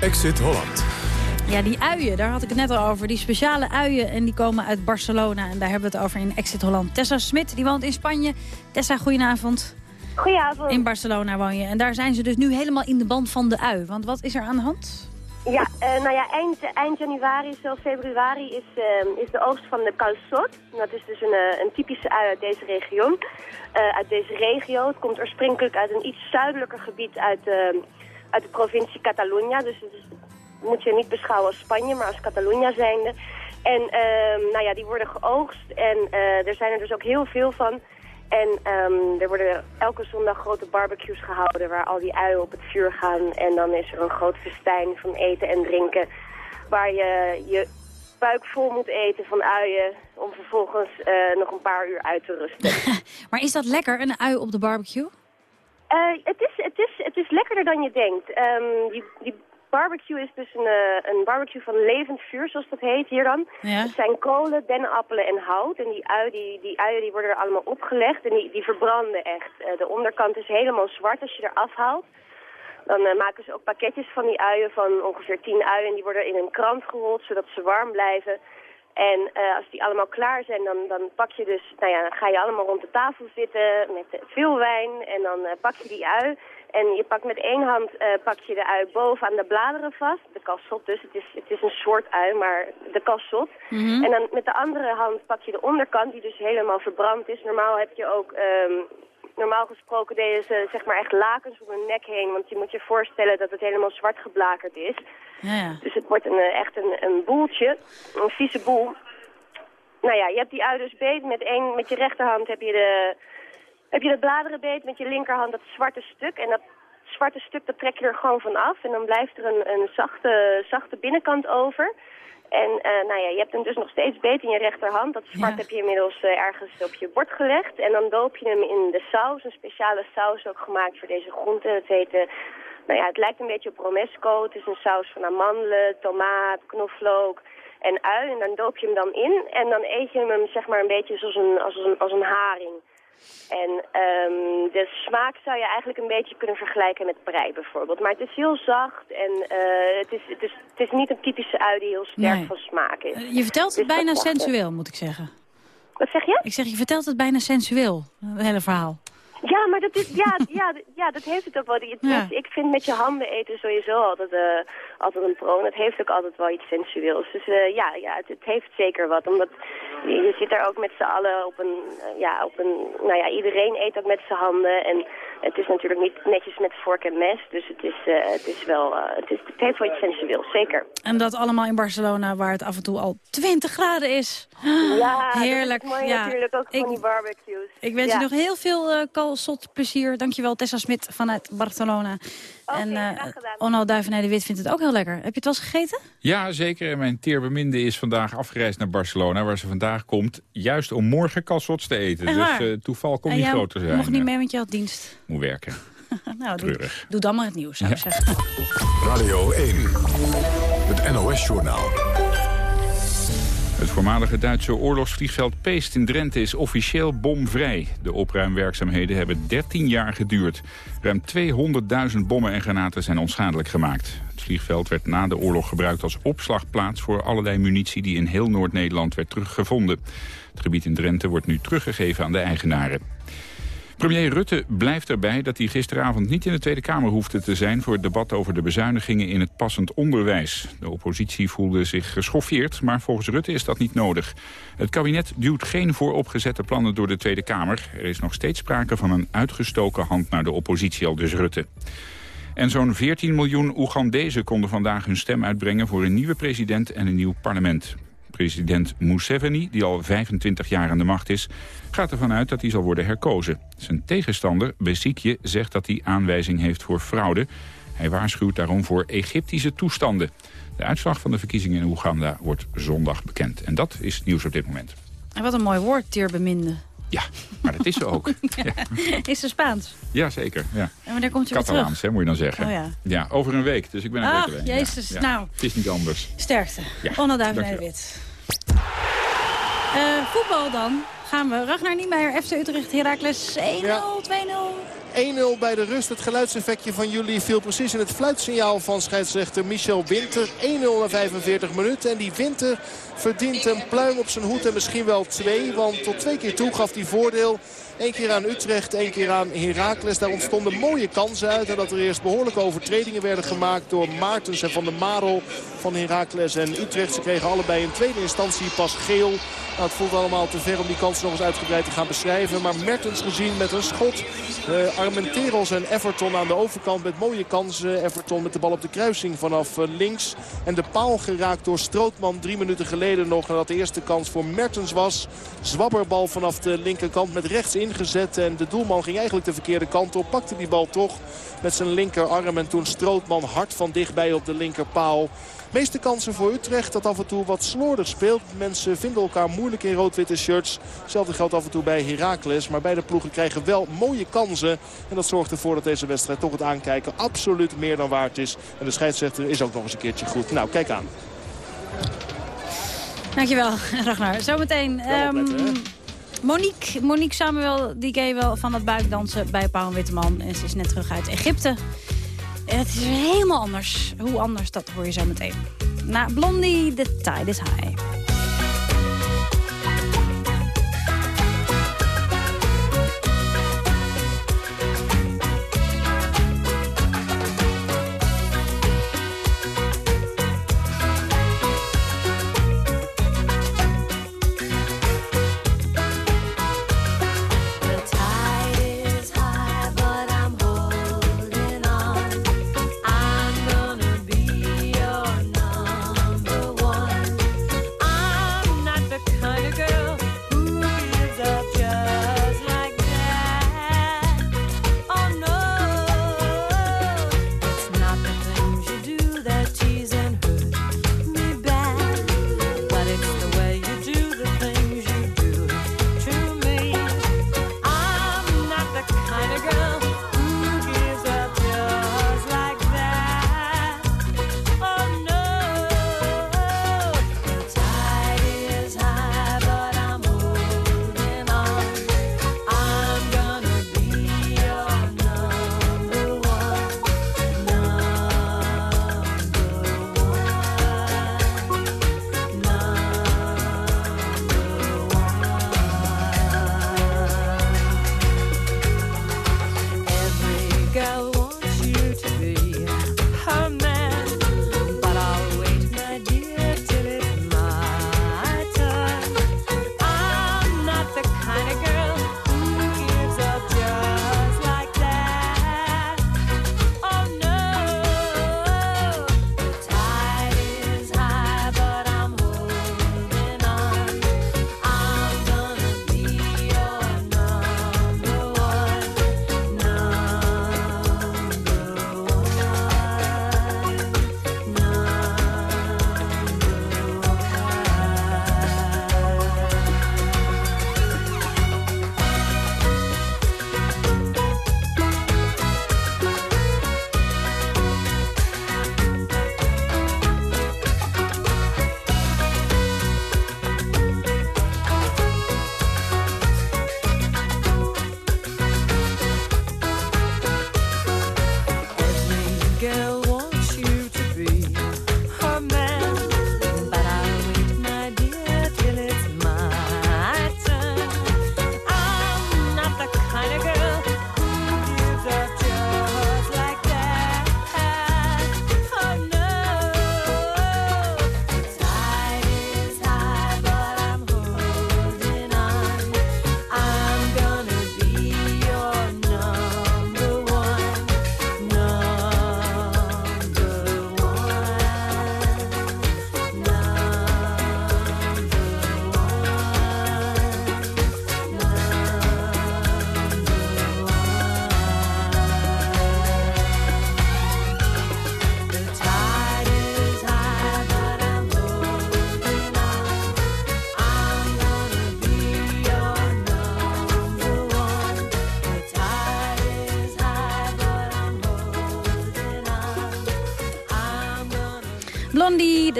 Exit Holland. Ja, die uien, daar had ik het net al over. Die speciale uien en die komen uit Barcelona. En daar hebben we het over in Exit Holland. Tessa Smit, die woont in Spanje. Tessa, goedenavond. Goedenavond. In Barcelona woon je. En daar zijn ze dus nu helemaal in de band van de ui. Want wat is er aan de hand? Ja, uh, nou ja, eind, eind januari, zelfs februari is, uh, is de oogst van de calçot. Dat is dus een, uh, een typische ui uit deze regio. uit deze regio. Het komt oorspronkelijk uit een iets zuidelijker gebied uit, uit de provincie Catalunya. Dus het is, moet je niet beschouwen als Spanje, maar als Catalunya zijnde. En nou ja, die worden geoogst en er zijn er dus ook heel veel van. En um, er worden elke zondag grote barbecues gehouden waar al die uien op het vuur gaan. En dan is er een groot festijn van eten en drinken waar je je buik vol moet eten van uien om vervolgens eh, nog een paar uur uit te rusten. Maar is dat lekker, een ui op de barbecue? Eh, het, is, het, is, het is lekkerder dan je denkt. Ehm, die, die barbecue is dus een, eh, een barbecue van levend vuur, zoals dat heet hier dan. Ja. Het zijn kolen, dennenappelen en hout. En die, ui, die, die uien die worden er allemaal opgelegd en die, die verbranden echt. Eh, de onderkant is helemaal zwart als je er afhaalt. Dan eh, maken ze ook pakketjes van die uien van ongeveer 10 uien. En die worden in een krant gerold, zodat ze warm blijven. En eh, als die allemaal klaar zijn, dan, dan pak je dus, nou ja, dan ga je allemaal rond de tafel zitten met eh, veel wijn. En dan eh, pak je die ui. En je pakt met één hand eh, pak je de ui boven aan de bladeren vast. De kalsot dus. Het is, het is een soort ui, maar de kalsot. Mhm. En dan met de andere hand pak je de onderkant, die dus helemaal verbrand is. Normaal heb je ook... ehm, Normaal gesproken deden ze zeg maar echt lakens om hun nek heen. Want je moet je voorstellen dat het helemaal zwart geblakerd is. Ja, ja. Dus het wordt een, eh, echt een, een boeltje, een vieze boel. Nou ja, je hebt die ui dus beet. Met, één, met je rechterhand heb je, de, heb je de bladeren beet. Met je linkerhand dat zwarte stuk. En dat zwarte stuk dat trek je er gewoon van af. En dan blijft er een, een zachte, zachte binnenkant over. En eh, nou ja, je hebt hem dus nog steeds beet in je rechterhand. Dat zwart heb je inmiddels eh, ergens op je bord gelegd. En dan doop je hem in de saus. Een speciale saus ook gemaakt voor deze groente. Het heet... eh, nou ja, het lijkt een beetje op romesco. Het is een saus van amandelen, tomaat, knoflook en ui. En dan doop je hem dan in. En dan eet je hem zeg maar een beetje zoals een, als een, als een haring. En ehm, de smaak zou je eigenlijk een beetje kunnen vergelijken met prei bijvoorbeeld. Maar het is heel zacht en eh, het, is, het, is, het is niet een typische ui die heel sterk Nee. van smaak is. Eh, Je vertelt het Dus bijna sensueel, moet ik zeggen. Wat zeg je? Ik zeg, je vertelt het bijna sensueel, het hele verhaal. Ja, maar dat, is, ja, ja, ja, dat heeft het ook wel. Het- Ja. Ik vind met je handen eten sowieso altijd, eh, altijd een proon. Het heeft ook altijd wel iets sensueels. Dus ja, ja het, het heeft zeker wat. Omdat je, zit daar ook met z'n allen op een, eh, ja, op een... Nou ja, iedereen eet ook met zijn handen. En het is natuurlijk niet netjes met vork en mes. Dus het, is, eh, het, is wel, eh, het, is, het heeft wel iets sensueels, zeker. En dat allemaal in Barcelona, waar het af en toe al 20 graden is. Ja, Heerlijk. dat is mooi ja. natuurlijk ook Ik- van die barbecues. Ik wens Ja. je nog heel veel eh kalsot plezier. Dankjewel Tessa Smit vanuit Barcelona. en eh Onno Duivenij-de-Wit vindt het ook heel lekker. Heb je het wel eens gegeten? Ja, zeker. En Mijn teerbeminde is vandaag afgereisd naar Barcelona... waar ze vandaag komt, juist om morgen calçots te eten. Dus eh, toeval kon en niet groter zijn. mocht niet mee, want je had dienst. Moet werken. nou, doe dan maar het nieuws, zou ik zeggen. Radio 1, het NOS-journaal. Het voormalige Duitse oorlogsvliegveld Peest in Drenthe is officieel bomvrij. De opruimwerkzaamheden hebben 13 jaar geduurd. Ruim 200.000 bommen en granaten zijn onschadelijk gemaakt. Het vliegveld werd na de oorlog gebruikt als opslagplaats... voor allerlei munitie die in heel Noord-Nederland werd teruggevonden. Het gebied in Drenthe wordt nu teruggegeven aan de eigenaren. Premier Rutte blijft erbij dat hij gisteravond niet in de Tweede Kamer hoefde te zijn... voor het debat over de bezuinigingen in het passend onderwijs. De oppositie voelde zich geschoffeerd, maar volgens Rutte is dat niet nodig. Het kabinet duwt geen vooropgezette plannen door de Tweede Kamer. Er is nog steeds sprake van een uitgestoken hand naar de oppositie, al dus Rutte. En zo'n 14 miljoen Oegandezen konden vandaag hun stem uitbrengen... voor een nieuwe president en een nieuw parlement. President Museveni, die al 25 jaar aan de macht is... gaat ervan uit dat hij zal worden herkozen. Zijn tegenstander, Besikje, zegt dat hij aanwijzing heeft voor fraude. Hij waarschuwt daarom voor Egyptische toestanden. De uitslag van de verkiezingen in Oeganda wordt zondag bekend. En dat is nieuws op dit moment. En wat een mooi woord, teerbeminde. Ja, maar dat is ze ook. ja. Is ze Spaans? ja, zeker. Ja. En wanneer komt je weer terug? Catalaans, hè, moet je dan zeggen. Oh ja. ja, over een week. Dus ik ben een Ach, week jezus, Ja, nou. Het is niet anders. Sterkte. Ja, dankjewel. Wit. Eh, voetbal dan. Gaan we. Ragnar Niemeyer, FC Utrecht, Heracles 1-0, 2-0. 1-0 bij de rust. Het geluidseffectje van jullie viel precies in het fluitsignaal van scheidsrechter Michel Winter. 1-0 na 45 minuten. En die Winter verdient een pluim op zijn hoed en misschien wel twee. Want tot twee keer toe gaf hij voordeel. Eén keer aan Utrecht, één keer aan Heracles. Daar ontstonden mooie kansen uit. En dat er eerst behoorlijke overtredingen werden gemaakt door Maartens en Van der Marel van Heracles en Utrecht. Ze kregen allebei in tweede instantie pas geel. Nou, het voelt allemaal te ver om die kans nog eens uitgebreid te gaan beschrijven. Maar Mertens gezien met een schot. Uh, Armenteros en Everton aan de overkant met mooie kansen. Everton met de bal op de kruising vanaf uh, links. En de paal geraakt door Strootman drie minuten geleden nog. Nadat de eerste kans voor Mertens was. Zwabberbal vanaf de linkerkant met rechts ingezet. En de doelman ging eigenlijk de verkeerde kant op. Pakte die bal toch met zijn linkerarm. En toen Strootman hard van dichtbij op de linkerpaal meeste kansen voor Utrecht dat af en toe wat slordig speelt. Mensen vinden elkaar moeilijk in rood-witte shirts. Hetzelfde geldt af en toe bij Heracles. Maar beide ploegen krijgen wel mooie kansen. En dat zorgt ervoor dat deze wedstrijd toch het aankijken absoluut meer dan waard is. En de scheidsrechter is ook nog eens een keertje goed. Nou, kijk aan. Dankjewel, Ragnar. Zometeen... Um, Monique, Monique Samuel, die ken wel van het buikdansen bij Paul Witteman. En ze is net terug uit Egypte. Het is helemaal anders. Hoe anders, dat hoor je zo meteen. Na Blondie, the tide is high.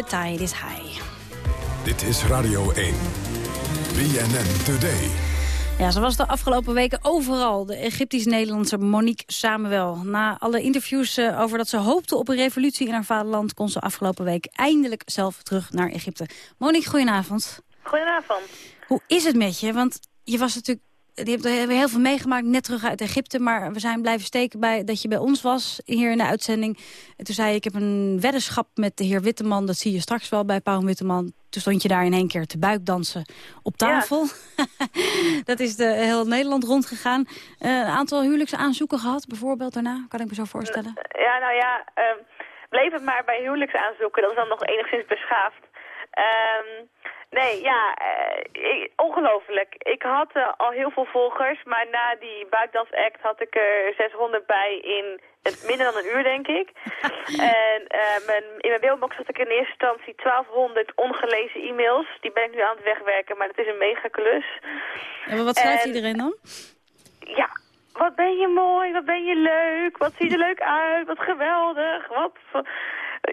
Tide is High. Dit is Radio 1. BNN Today. Ja, ze was de afgelopen weken overal. De Egyptisch-Nederlandse Monique Samuel. Na alle interviews uh, over dat ze hoopte op een revolutie in haar vaderland... kon ze afgelopen week eindelijk zelf terug naar Egypte. Monique, goedenavond. Goedenavond. Hoe is het met je? Want je was natuurlijk die hebt er heel veel meegemaakt, net terug uit Egypte. Maar we zijn blijven steken bij dat je bij ons was hier in de uitzending. En toen zei je, ik heb een weddenschap met de heer Witteman. Dat zie je straks wel bij Paul Witteman. Toen stond je daar in één keer te buikdansen op tafel. dat is de, heel Nederland rondgegaan. Uh, een aantal huwelijksaanzoeken gehad, bijvoorbeeld daarna. Kan ik me zo voorstellen. Ja, nou ja, uh, bleef het maar bij huwelijksaanzoeken. Dat is dan nog enigszins beschaafd. Um, Nee, ja, uh, ongelooflijk. Ik had uh, al heel veel volgers, maar na die buikdansact had ik er 600 bij in het minder dan een uur, denk ik. en uh, mijn, in mijn mailbox had ik in eerste instantie 1200 ongelezen e-mails. Die ben ik nu aan het wegwerken, maar het is een mega klus. En wat schrijft en, iedereen dan? Ja, wat ben je mooi, wat ben je leuk, wat ziet er leuk uit, wat geweldig, wat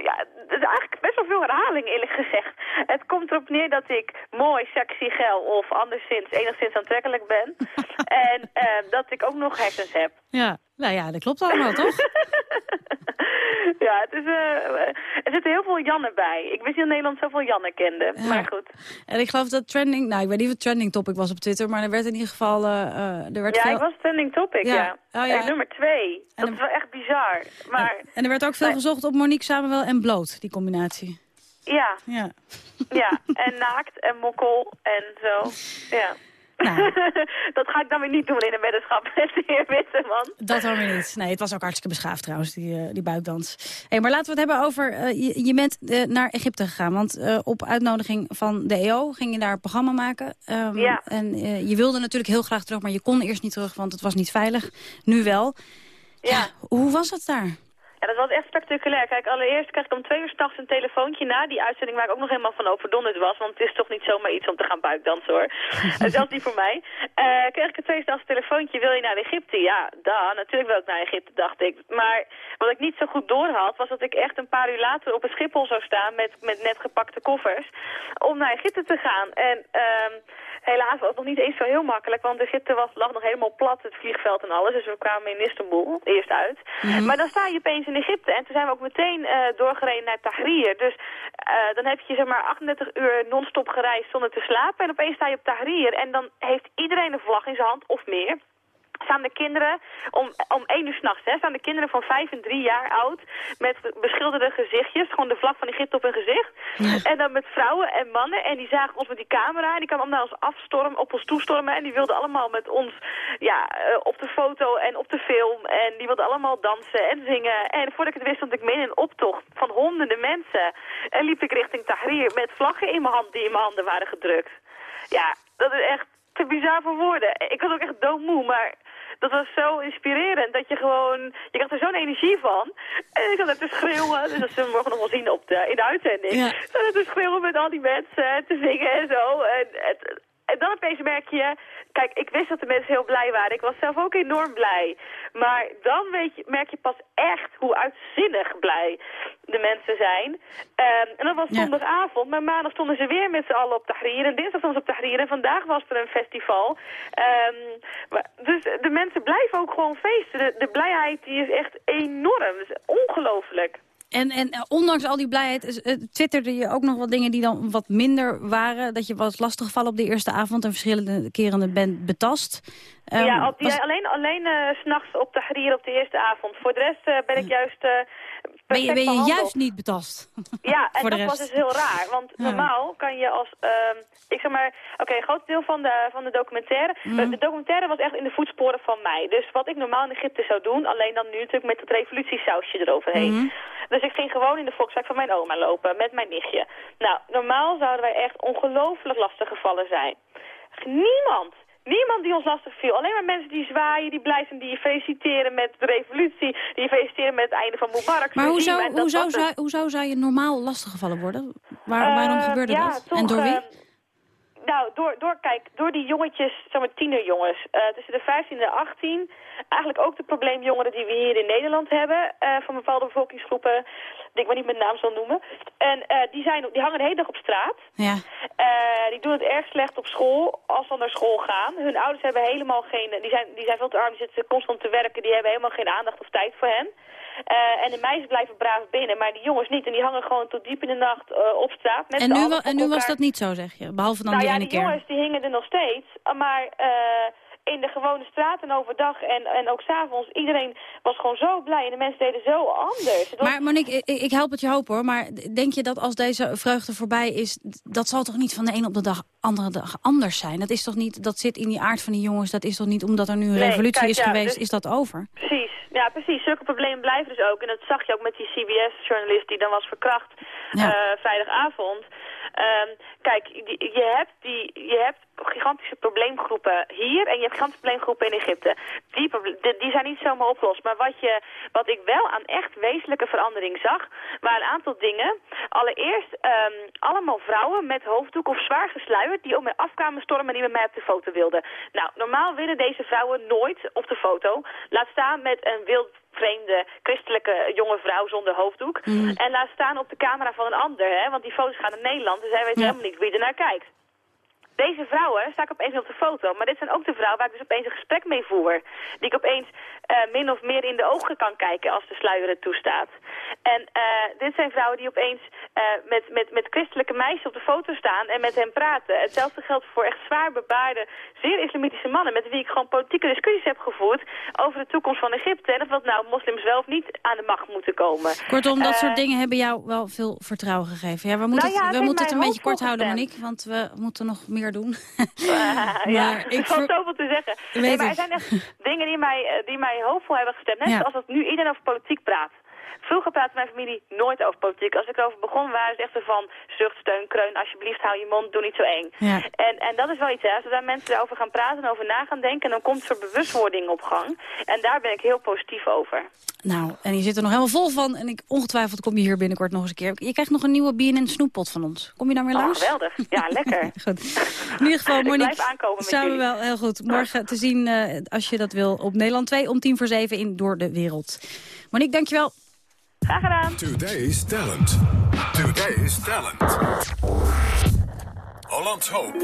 ja, het is eigenlijk best wel veel herhaling eerlijk gezegd. Het komt erop neer dat ik mooi, sexy, geil of anderszins enigszins aantrekkelijk ben. en uh, dat ik ook nog hersens heb. Ja, nou ja, dat klopt allemaal, toch? ja, het is, uh, er zitten heel veel Jannen bij. Ik wist niet dat Nederland zoveel Jannen kende, maar goed. En ik geloof dat trending, nou ik weet niet of trending topic was op Twitter, maar er werd in ieder geval... Uh, er werd ja, veel... ik was trending topic, ja. ja. Oh, ja. En nummer twee. Dat is wel echt bizar. Maar... En er werd ook veel gezocht op Monique Samuel en Bloot, die combinatie. Ja. Ja. ja, en naakt en mokkel en zo. Ja. Nou. dat ga ik dan weer niet doen in een weddenschap met de heer Witteman. Dat dan weer niet. Nee, het was ook hartstikke beschaafd trouwens, die, uh, die buikdans. Hey, maar laten we het hebben over... Uh, je, je, bent uh, naar Egypte gegaan, want op uitnodiging van de EO ging je daar een programma maken. Um, ja. En je wilde natuurlijk heel graag terug, maar je kon eerst niet terug, want het was niet veilig. Nu wel. Ja. ja hoe was het daar? Ja, dat was echt spectaculair. Kijk, allereerst kreeg ik om twee uur s'nachts een telefoontje na die uitzending waar ik ook nog helemaal van overdonderd was. Want het is toch niet zomaar iets om te gaan buikdansen hoor. Zelfs niet voor mij. Uh, kreeg ik een twee s'nachts telefoontje, wil je naar Egypte? Ja, daar, natuurlijk wil ik naar Egypte, dacht ik. Maar wat ik niet zo goed doorhad, was dat ik echt een paar uur later op een Schiphol zou staan met, met net gepakte koffers. Om naar Egypte te gaan. En... Uh, Helaas was het nog niet eens zo heel makkelijk, want Egypte was, lag nog helemaal plat, het vliegveld en alles. Dus we kwamen in Istanbul eerst uit. Mhm. Maar dan sta je opeens in Egypte en toen zijn we ook meteen uh, doorgereden naar Tahrir. Dus uh, dan heb je zeg maar 38 uur non-stop gereisd zonder te slapen en opeens sta je op Tahrir en dan heeft iedereen een vlag in zijn hand of meer staan de kinderen, om, om één uur s'nachts, staan de kinderen van vijf en drie jaar oud met beschilderde gezichtjes, gewoon de vlag van Egypte op hun gezicht. En dan met vrouwen en mannen en die zagen ons met die camera en die kwamen naar ons afstormen, op ons toestormen en die wilden allemaal met ons ja, uh, op de foto en op de film en die wilden allemaal dansen en zingen. En voordat ik het wist stond ik mee in een optocht van honderden mensen en liep ik richting Tahrir met vlaggen in mijn hand die in mijn handen waren gedrukt. Ja, dat is echt te bizar voor woorden. Ik was ook echt doodmoe, maar dat was zo inspirerend dat je gewoon... Je krijgt er zo'n energie van. En ik zat net te schreeuwen, dus dat zullen we morgen nog wel zien op de, in de uitzending. Ja. Ik zat net te schreeuwen met al die mensen, te zingen en zo. En, het, en dan opeens merk je... Kijk, ik wist dat de mensen heel blij waren. Ik was zelf ook enorm blij. Maar dan weet je, merk je pas echt hoe uitzinnig blij de mensen zijn. Um, en dat was zondagavond. Maar maandag stonden ze weer met z'n allen op Tahrir. En dinsdag stonden ze op Tahrir. En vandaag was er een festival. Ehm, maar- dus de mensen blijven ook gewoon feesten. De, de blijheid die is echt enorm. Dat is ongelooflijk. En, en eh, ondanks al die blijheid eh, twitterde je ook nog wat dingen die dan wat minder waren. Dat je was lastiggevallen op de eerste avond en verschillende keren bent betast. Ehm, ja, op die, was- alleen, alleen 's s'nachts op Tahrir op de eerste avond. Voor de rest ben ik juist... ben je, ben je juist niet betast? Ja, en Voor de dat was dus heel raar. Want Ja. normaal kan je als... ehm, ik zeg maar... Oké, een groot deel van de, van de documentaire... Mhm. De documentaire was echt in de voetsporen van mij. Dus wat ik normaal in Egypte zou doen... Alleen dan nu natuurlijk met dat revolutiesausje eroverheen. Mhm. Dus ik ging gewoon in de volkswijk van mijn oma lopen. Met mijn nichtje. Nou, normaal zouden wij echt ongelooflijk lastig gevallen zijn. Niemand... Niemand die ons lastig viel. Alleen maar mensen die zwaaien, die blij zijn, die je feliciteren met de revolutie. Die je feliciteren met het einde van Mubarak. Maar hoe zou, hoe, zou, zou- hoe zou, je normaal lastiggevallen worden? Waar, waarom Eh, gebeurde ja, dat? Toch, en door wie? eh, nou, door, door, kijk, door die jongetjes, zeg maar tienerjongens, eh, tussen de 15 en de 18. Eigenlijk ook de probleemjongeren die we hier in Nederland hebben, eh, van bepaalde bevolkingsgroepen, die ik maar niet met naam zal noemen. En eh, die, zijn, die hangen de hele dag op straat. Ja. Die doen het erg slecht op school, als ze naar school gaan. Hun ouders hebben helemaal geen, die zijn, die zijn veel te arm, die zitten constant te werken, die hebben helemaal geen aandacht of tijd voor hen. En de meisjes blijven braaf binnen, maar die jongens niet. En die hangen gewoon tot diep in de nacht op straat. Met En nu, en nu was dat niet zo, zeg je? Behalve dan nou die ja, ene die jongens die hingen er nog steeds. Maar eh, in de gewone straten overdag en, en ook s'avonds. Iedereen was gewoon zo blij en de mensen deden zo anders. Was- Maar Monique, ik, ik help het je hopen hoor. Maar denk je dat als deze vreugde voorbij is... dat zal toch niet van de ene op de dag, andere dag anders zijn? Dat, is toch niet, dat zit in die aard van die jongens. Dat is toch niet omdat er nu een Nee, revolutie kijk, is ja, geweest, dus- is dat over? Precies, ja precies. Zulke problemen blijven dus ook. En dat zag je ook met die CBS-journalist die dan was verkracht eh, vrijdagavond. Ehm, kijk, je hebt, die, je hebt gigantische probleemgroepen hier en je hebt gigantische probleemgroepen in Egypte. Die, die, zijn niet zomaar opgelost. Maar wat, je, wat ik wel aan echt wezenlijke verandering zag, waren een aantal dingen. Allereerst ehm, allemaal vrouwen met hoofddoek of zwaar gesluierd die op mij afkwamen stormen en die met mij op de foto wilden. Nou, normaal willen deze vrouwen nooit op de foto. Laat staan met een wild vreemde christelijke jonge vrouw zonder hoofddoek. En laat staan op de camera van een ander, hè, want die foto's gaan naar Nederland en zij weten helemaal niet wie er naar kijkt. Deze vrouwen sta ik opeens op de foto, maar dit zijn ook de vrouwen waar ik dus opeens een gesprek mee voer. Die ik opeens eh, min of meer in de ogen kan kijken als de sluier het toestaat. En eh, dit zijn vrouwen die opeens eh, met, met, met christelijke meisjes op de foto staan en met hen praten. Hetzelfde geldt voor echt zwaar bebaarde, zeer islamitische mannen met wie ik gewoon politieke discussies heb gevoerd over de toekomst van Egypte. En of dat nou moslims wel of niet aan de macht moeten komen. Kortom, dat soort dingen hebben jou wel veel vertrouwen gegeven. Ja, we moeten Nou ja, het, we moeten het een beetje kort houden. Monique. Want we moeten nog meer doen. ja, Maar ik ik valt ver- zoveel te zeggen. Weet Nee, maar er zijn echt dingen die mij, eh, die mij hoopvol hebben gestemd. Net Ja. zoals dat nu iedereen over politiek praat. Vroeger praatte mijn familie nooit over politiek. Als ik erover begon, waren ze echt zo van... zucht, steun, kreun, alsjeblieft, hou je mond, doe niet zo eng. Ja. En, en dat is wel iets, hè. Als daar mensen erover gaan praten en over na gaan denken... dan komt er soort bewustwording op gang. En daar ben ik heel positief over. Nou, en je zit er nog helemaal vol van. En ik, ongetwijfeld kom je hier binnenkort nog eens een keer. Je krijgt nog een nieuwe BNN snoeppot van ons. Kom je dan weer Oh, langs? geweldig. Ja, lekker. Goed. In ieder geval, Monique, aankomen samen jullie. wel heel goed. Morgen te zien, eh, als je dat wil, op Nederland 2 om tien voor zeven in Door de Wereld. Monique, dankjewel. Graag gedaan. Today's Talent. Today's Talent. Hollands Hoop.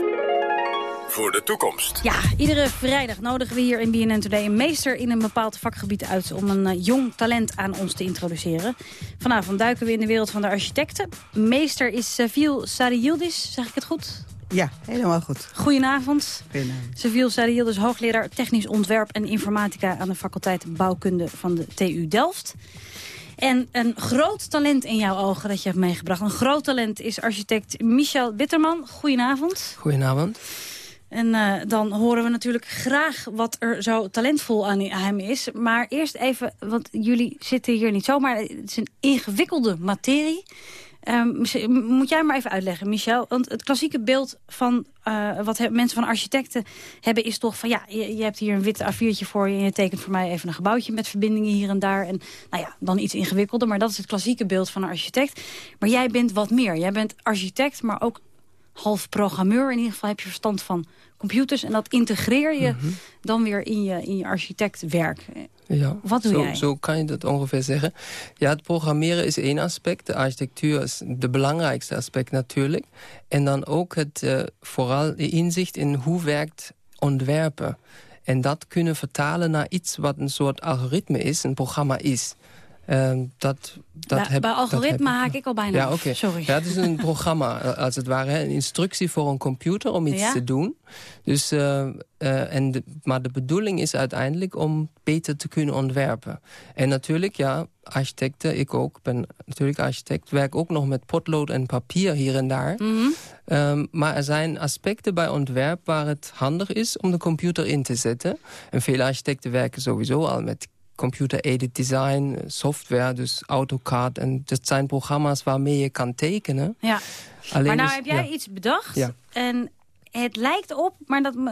Voor de toekomst. Ja, iedere vrijdag nodigen we hier in BNN Today een meester in een bepaald vakgebied uit om een eh, jong talent aan ons te introduceren. Vanavond duiken we in de wereld van de architecten. Meester is Seville Sariyildis, zeg ik het goed? Ja, helemaal goed. Goedenavond. Goedenavond. Seville Sariyildis, hoogleraar technisch ontwerp en informatica aan de faculteit bouwkunde van de TU Delft. En een groot talent in jouw ogen dat je hebt meegebracht. Een groot talent is architect Michel Bitterman. Goedenavond. Goedenavond. En eh, dan horen we natuurlijk graag wat er zo talentvol aan hem is. Maar eerst even, want jullie zitten hier niet zomaar. Het is een ingewikkelde materie. Ehm, moet jij maar even uitleggen, Michel. Want het klassieke beeld van eh, wat he- mensen van architecten hebben... is toch van, ja, je, je hebt hier een wit A4'tje voor je... en je tekent voor mij even een gebouwtje met verbindingen hier en daar. En nou ja, dan iets ingewikkelder. Maar dat is het klassieke beeld van een architect. Maar jij bent wat meer. Jij bent architect, maar ook half programmeur. In ieder geval heb je verstand van computers. En dat integreer je Mhm. dan weer in je, in je architectwerk. Ja, Wat doe zo, jij? Zo kan je dat ongeveer zeggen. Ja, het programmeren is één aspect. De architectuur is de belangrijkste aspect natuurlijk. En dan ook het, eh, vooral de inzicht in hoe werkt ontwerpen. En dat kunnen vertalen naar iets wat een soort algoritme is, een programma is. Ehm, dat, dat bij, heb, bij dat algoritme heb ik. haak ik al bijna Ja, oké. Sorry. Ja, het is een programma, eh, als het ware. Een instructie voor een computer om iets Ja? te doen. Dus, eh, eh, en de- maar de bedoeling is uiteindelijk om beter te kunnen ontwerpen. En natuurlijk, ja, architecten, ik ook, ben natuurlijk architect... werk ook nog met potlood en papier hier en daar. Mhm. Ehm, maar er zijn aspecten bij ontwerp waar het handig is om de computer in te zetten. En veel architecten werken sowieso al met computer-aided design, eh, software, dus AutoCAD. En dat zijn programma's waarmee je kan tekenen. Ja. Alleen maar nou is- heb jij ja. iets bedacht. Ja. En het lijkt op, maar dat, eh,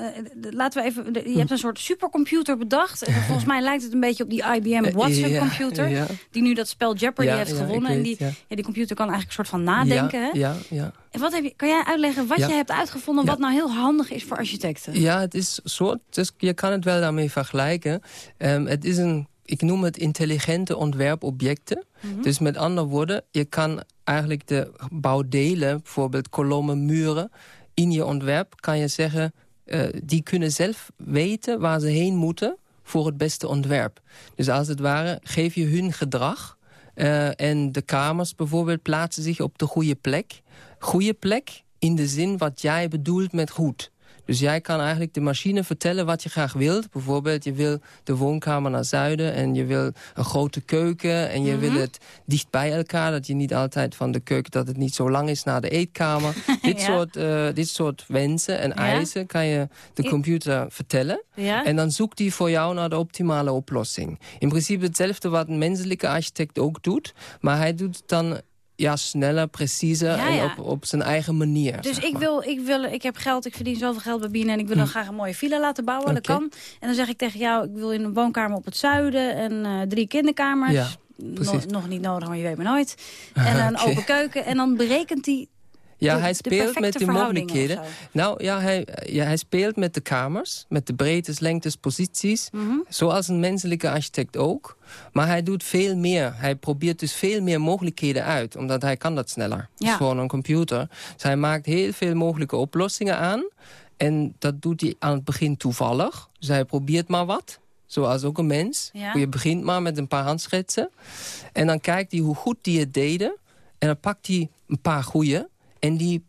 laten we even. Je hebt een soort supercomputer bedacht. En volgens mij lijkt het een beetje op die IBM Eh, Watson computer. ja. Die nu dat spel Jeopardy Ja, heeft gewonnen. en die, die computer kan eigenlijk een soort van nadenken. ja, hè? Ja, ja. En wat heb je, kan jij uitleggen wat je hebt uitgevonden... Wat nou heel handig is voor architecten? Ja, het is soort, dus je kan het wel daarmee vergelijken. Ehm, het is een, ik noem het intelligente ontwerpobjecten. Mhm. Dus met andere woorden, je kan eigenlijk de bouwdelen, bijvoorbeeld kolommen, muren, in je ontwerp kan je zeggen, eh, die kunnen zelf weten waar ze heen moeten voor het beste ontwerp. Dus als het ware, geef je hun gedrag eh, en de kamers bijvoorbeeld plaatsen zich op de goede plek. Goede plek in de zin wat jij bedoelt met goed. Dus jij kan eigenlijk de machine vertellen wat je graag wilt. Bijvoorbeeld, je wil de woonkamer naar zuiden... en je wil een grote keuken en je Mhm. wil het dicht bij elkaar. Dat je niet altijd van de keuken, dat het niet zo lang is naar de eetkamer. dit, soort, eh, dit soort wensen en eisen kan je de I- computer vertellen. Ja? En dan zoekt hij voor jou naar de optimale oplossing. In principe hetzelfde wat een menselijke architect ook doet. Maar hij doet het dan ja, sneller, preciezer Ja, en. Op, op zijn eigen manier. Dus ik maar. wil, ik wil, ik heb geld, ik verdien zoveel geld bij BNN... en ik wil dan graag een mooie villa laten bouwen, dat Hm. Kan. En dan zeg ik tegen jou, ik wil in een woonkamer op het zuiden... en eh, drie kinderkamers. Ja, nog, niet nodig, maar je weet maar nooit. En een open keuken. En dan berekent hij Ja, de- hij speelt met de mogelijkheden. Nou ja hij, ja, hij speelt met de kamers, met de breedtes, lengtes, posities. Mhm. Zoals een menselijke architect ook. Maar hij doet veel meer. Hij probeert dus veel meer mogelijkheden uit. Omdat hij kan dat sneller. Ja. is gewoon een computer. Dus hij maakt heel veel mogelijke oplossingen aan. En dat doet hij aan het begin toevallig. Dus hij probeert maar wat. Zoals ook een mens. Ja. Je begint maar met een paar handschetsen. En dan kijkt hij hoe goed die het deden. En dan pakt hij een paar goede. En die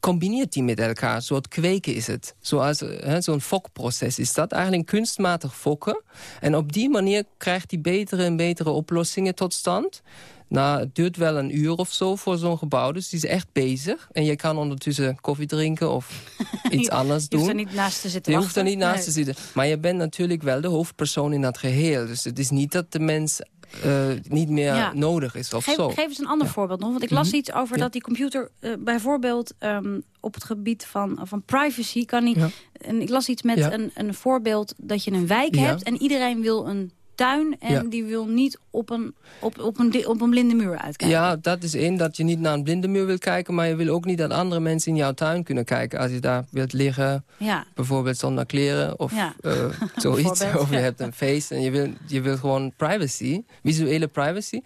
combineert die met elkaar. Een soort kweken is het. Zoals eh, zo'n fokproces is dat. Eigenlijk kunstmatig fokken. En op die manier krijgt hij betere en betere oplossingen tot stand. Nou, het duurt wel een uur of zo voor zo'n gebouw. Dus die is echt bezig. En je kan ondertussen koffie drinken of iets anders Je doen. hoeft er niet naast te zitten Je hoeft er niet naast Nee. te zitten. Maar je bent natuurlijk wel de hoofdpersoon in dat geheel. Dus het is niet dat de mens eh, niet meer Ja. nodig is of Geef, zo. geef eens een ander voorbeeld nog. Want ik las Mhm. iets over Ja. dat die computer eh, bijvoorbeeld ehm, op het gebied van, van privacy kan niet. En ik las iets met een, een voorbeeld dat je een wijk hebt en iedereen wil een tuin en Ja. die wil niet op een, op, op, een, op een blinde muur uitkijken. Ja, dat is één, dat je niet naar een blinde muur wil kijken... maar je wil ook niet dat andere mensen in jouw tuin kunnen kijken... als je daar wilt liggen, Ja. bijvoorbeeld zonder kleren of Ja. eh, zoiets. Of je hebt een feest en je wil, je wil gewoon privacy, visuele privacy...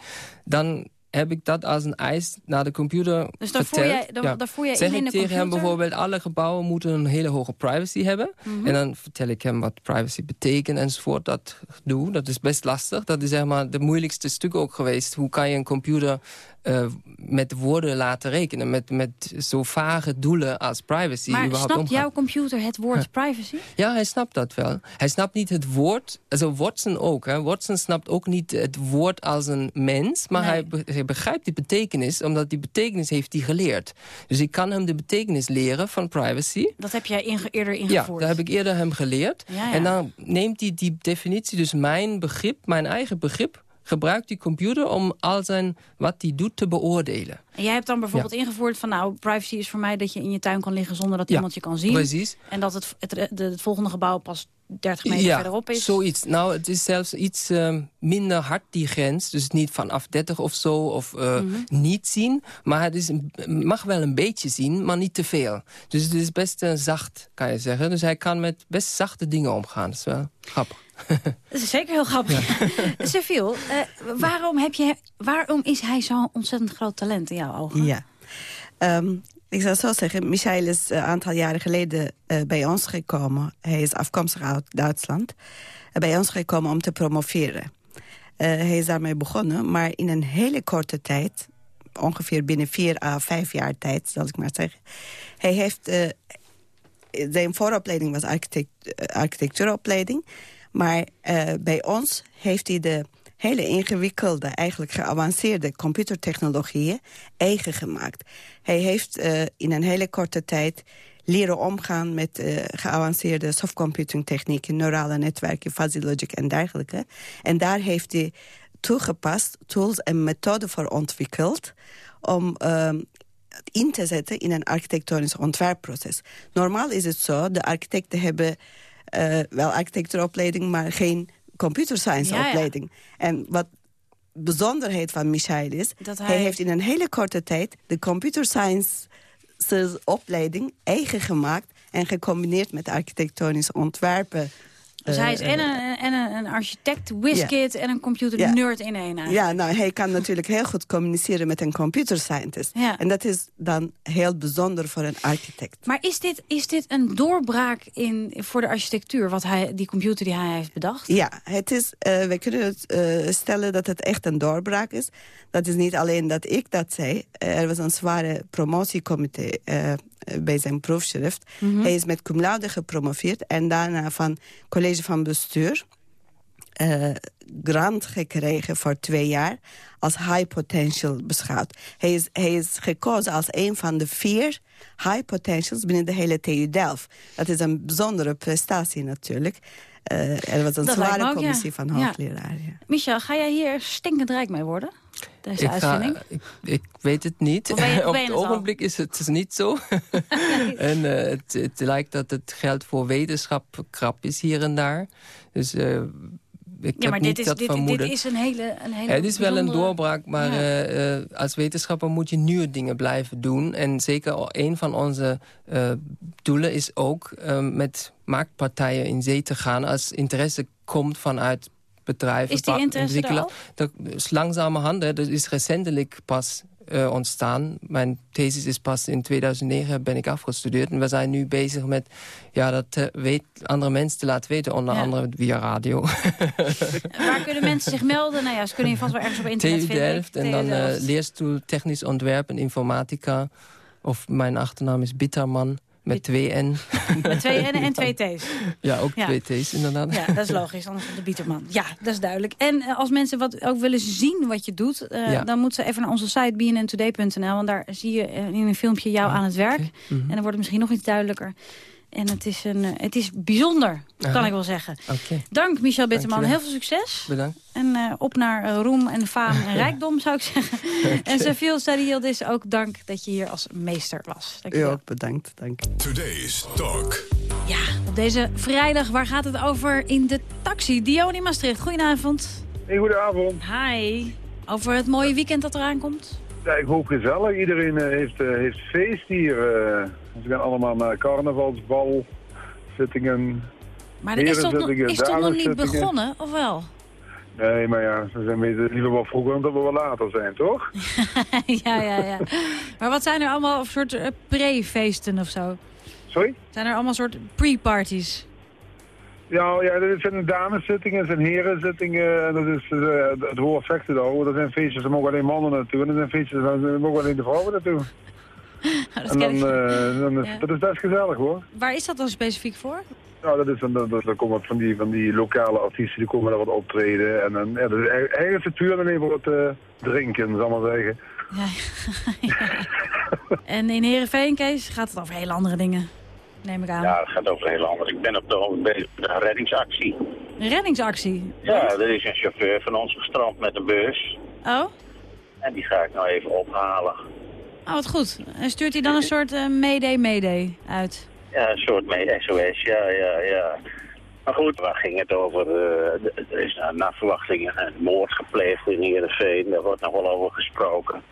dan heb ik dat als een eis naar de computer Dus dan voer verteld. jij- dan- dan voer jij zeg in ik de tegen hem bijvoorbeeld... alle gebouwen moeten een hele hoge privacy hebben. Mhm. En dan vertel ik hem wat privacy betekent enzovoort. Dat doe, dat is best lastig. Dat is zeg maar de moeilijkste stuk ook geweest. Hoe kan je een computer eh, met woorden laten rekenen? Met, met zo vage doelen als privacy maar überhaupt snapt omgaan. jouw computer het woord Ja. privacy? Ja, hij snapt dat wel. Hij snapt niet het woord. Also Watson ook. Hè. Watson snapt ook niet het woord als een mens. Maar Nee. hij, be- hij begrijpt die betekenis. Omdat die betekenis heeft hij geleerd. Dus ik kan hem de betekenis leren van privacy. Dat heb jij inge- eerder Ja, ingevoerd. dat heb ik eerder hem geleerd. Ja, ja. En dan neemt hij die definitie, dus mijn begrip, mijn eigen begrip... gebruikt die computer om al zijn, wat hij doet te beoordelen. En jij hebt dan bijvoorbeeld ingevoerd van... nou, privacy is voor mij dat je in je tuin kan liggen zonder dat Ja, iemand je kan zien. precies. En dat het, het, het, het volgende gebouw pas 30 meter ja, verderop is. zoiets. Nou, het is zelfs iets eh, minder hard, die grens. Dus niet vanaf 30 of zo, of eh, Mhm. niet zien. Maar het is, mag wel een beetje zien, maar niet te veel. Dus het is best eh, zacht, kan je zeggen. Dus hij kan met best zachte dingen omgaan. Dat is wel grappig. Dat is zeker heel grappig. Cecile, eh, waarom, heb je, waarom is hij zo'n ontzettend groot talent in jouw ogen? Ja. Ehm, ik zou zo zeggen, Michael is een aantal jaren geleden eh, bij ons gekomen. Hij is afkomstig uit Duitsland. Eh, bij ons gekomen om te promoveren. Eh, hij is daarmee begonnen, maar in een hele korte tijd... ongeveer binnen vier à vijf jaar tijd, zal ik maar zeggen... hij heeft... eh, zijn vooropleiding was architect, eh, architectuuropleiding. Maar eh, bij ons heeft hij de hele ingewikkelde, eigenlijk geavanceerde computertechnologieën eigen gemaakt. Hij heeft eh, in een hele korte tijd leren omgaan met eh, geavanceerde softcomputing technieken, neurale netwerken, fuzzy logic en dergelijke. En daar heeft hij toegepast tools en methoden voor ontwikkeld om ehm, in te zetten in een architectonisch ontwerpproces. Normaal is het zo, de architecten hebben eh, wel architectuuropleiding, maar geen computer science Ja, ja. opleiding. En wat bijzonderheid van Michael is, Dat hij... hij- heeft in een hele korte tijd de computer science opleiding eigen gemaakt en gecombineerd met architectonisch ontwerpen. Dus hij is Eh, en een, en een, architect, whiskit en een computer nerd in één. eigenlijk. Ja, nou, hij kan natuurlijk heel goed communiceren met een computer scientist. Ja. En dat is dan heel bijzonder voor een architect. Maar is dit, is dit een doorbraak in, voor de architectuur, wat hij, die computer die hij heeft bedacht? Ja, het is, eh, we kunnen het, eh, stellen dat het echt een doorbraak is. Dat is niet alleen dat ik dat zei. Er was een zware promotiecomité bij zijn proefschrift. Mhm. Hij is met cum laude gepromoveerd en daarna van college van bestuur eh, grant gekregen voor twee jaar als high potential beschouwd. Hij is, hij is gekozen als een van de vier high potentials binnen de hele TU Delft. Dat is een bijzondere prestatie natuurlijk. Eh, er was een Dat zware ook, ja. commissie van hoogleraar. Ja. Michel, ga jij hier stinkend rijk mee worden? Deze Ik, ga- ik, ik weet het niet. Of je- Op het al? ogenblik is het dus niet zo. en eh, het, het lijkt dat het geld voor wetenschap krap is hier en daar. Dus eh, ik Ja, maar niet dit is, dat dit, dit is een hele, een hele het is wel een doorbraak, maar Ja. eh, als wetenschapper moet je nieuwe dingen blijven doen. En zeker een van onze doelen is ook met marktpartijen in zee te gaan... als interesse komt vanuit bedrijven, Is die interesse er. Dat is langzamerhand, hè, dat is recentelijk pas eh, ontstaan. Mijn thesis is pas in 2009 ben ik afgestudeerd. En we zijn nu bezig met ja, dat eh, weet, andere mensen te laten weten. Onder Ja. andere via radio. Waar kunnen mensen zich melden? Nou ja, ze kunnen je vast wel ergens op internet TU vinden. Delft en dan Delft. leerstoel technisch ontwerp en informatica. Of mijn achternaam is Bitterman met twee N. Met twee N'en en twee T's. Ja, ook Ja. twee T's inderdaad. Ja, dat is logisch, anders de Bieterman. Ja, dat is duidelijk. En eh, als mensen wat ook willen zien wat je doet... eh, Ja. dan moeten ze even naar onze site bnntoday.nl. Want daar zie je eh, in een filmpje jou aan het werk. Mhm. En dan wordt het misschien nog iets duidelijker. En het is, een, eh, het is bijzonder, kan Aha. ik wel zeggen. Oké, Dank Michel Bitterman, heel veel succes. bedankt. En eh, op naar eh, roem en faam en rijkdom, zou ik zeggen. En Seville Stadiildis, ook dank dat je hier als meester was. Dank je U wel. ook bedankt. Dank. Today's Talk. Ja, op deze vrijdag, waar gaat het over in de taxi? Dion in Maastricht, goedenavond. Hey, goedenavond. Hi. Over het mooie weekend dat eraan komt? Ja, ik hoop gezellig. Iedereen eh, heeft, eh, heeft feest hier. eh. ze gaan allemaal naar carnavalsbal, zittingen. Maar er is toch nog, herenzittingen, is toch nog niet begonnen, of wel? Nee, maar ja, ze zijn liever wat vroeger dan dat we wat later zijn, toch? ja, ja, ja. Maar wat zijn er allemaal soort pre-feesten of zo? Sorry? Zijn er allemaal soort pre-parties? Ja, ja, dit zijn dameszittingen, het zijn herenzittingen. En dat is eh, het hoort vechten daar. Dat zijn feestjes, daar mogen alleen mannen naartoe. En dat zijn feestjes, daar mogen alleen de vrouwen naartoe. dat en dan, eh, dan is, Ja. dat is best gezellig hoor. Waar is dat dan specifiek voor? Nou, dat is dan, dat, dat, komen wat van die, van die lokale artiesten, die komen daar wat optreden. En dan, ja, dat is eigenlijk het puur voor het eh, drinken, zal ik maar zeggen. Ja. en in Heerenveen, Kees, gaat het over hele andere dingen. Neem ik aan. Ja, het gaat over heel anders. Ik ben op de ogenblik een reddingsactie. Een reddingsactie. Ja, er is een chauffeur van ons gestrand met een bus. Oh? En die ga ik nou even ophalen. Oh, wat goed. En stuurt hij dan een soort eh mayday mayday uit? Ja, een soort mee SOS, ja, ja, ja. Maar goed, waar ging het over? d- er is naar, naar verwachting een moord gepleegd in Heerenveen. Daar wordt nog wel over gesproken.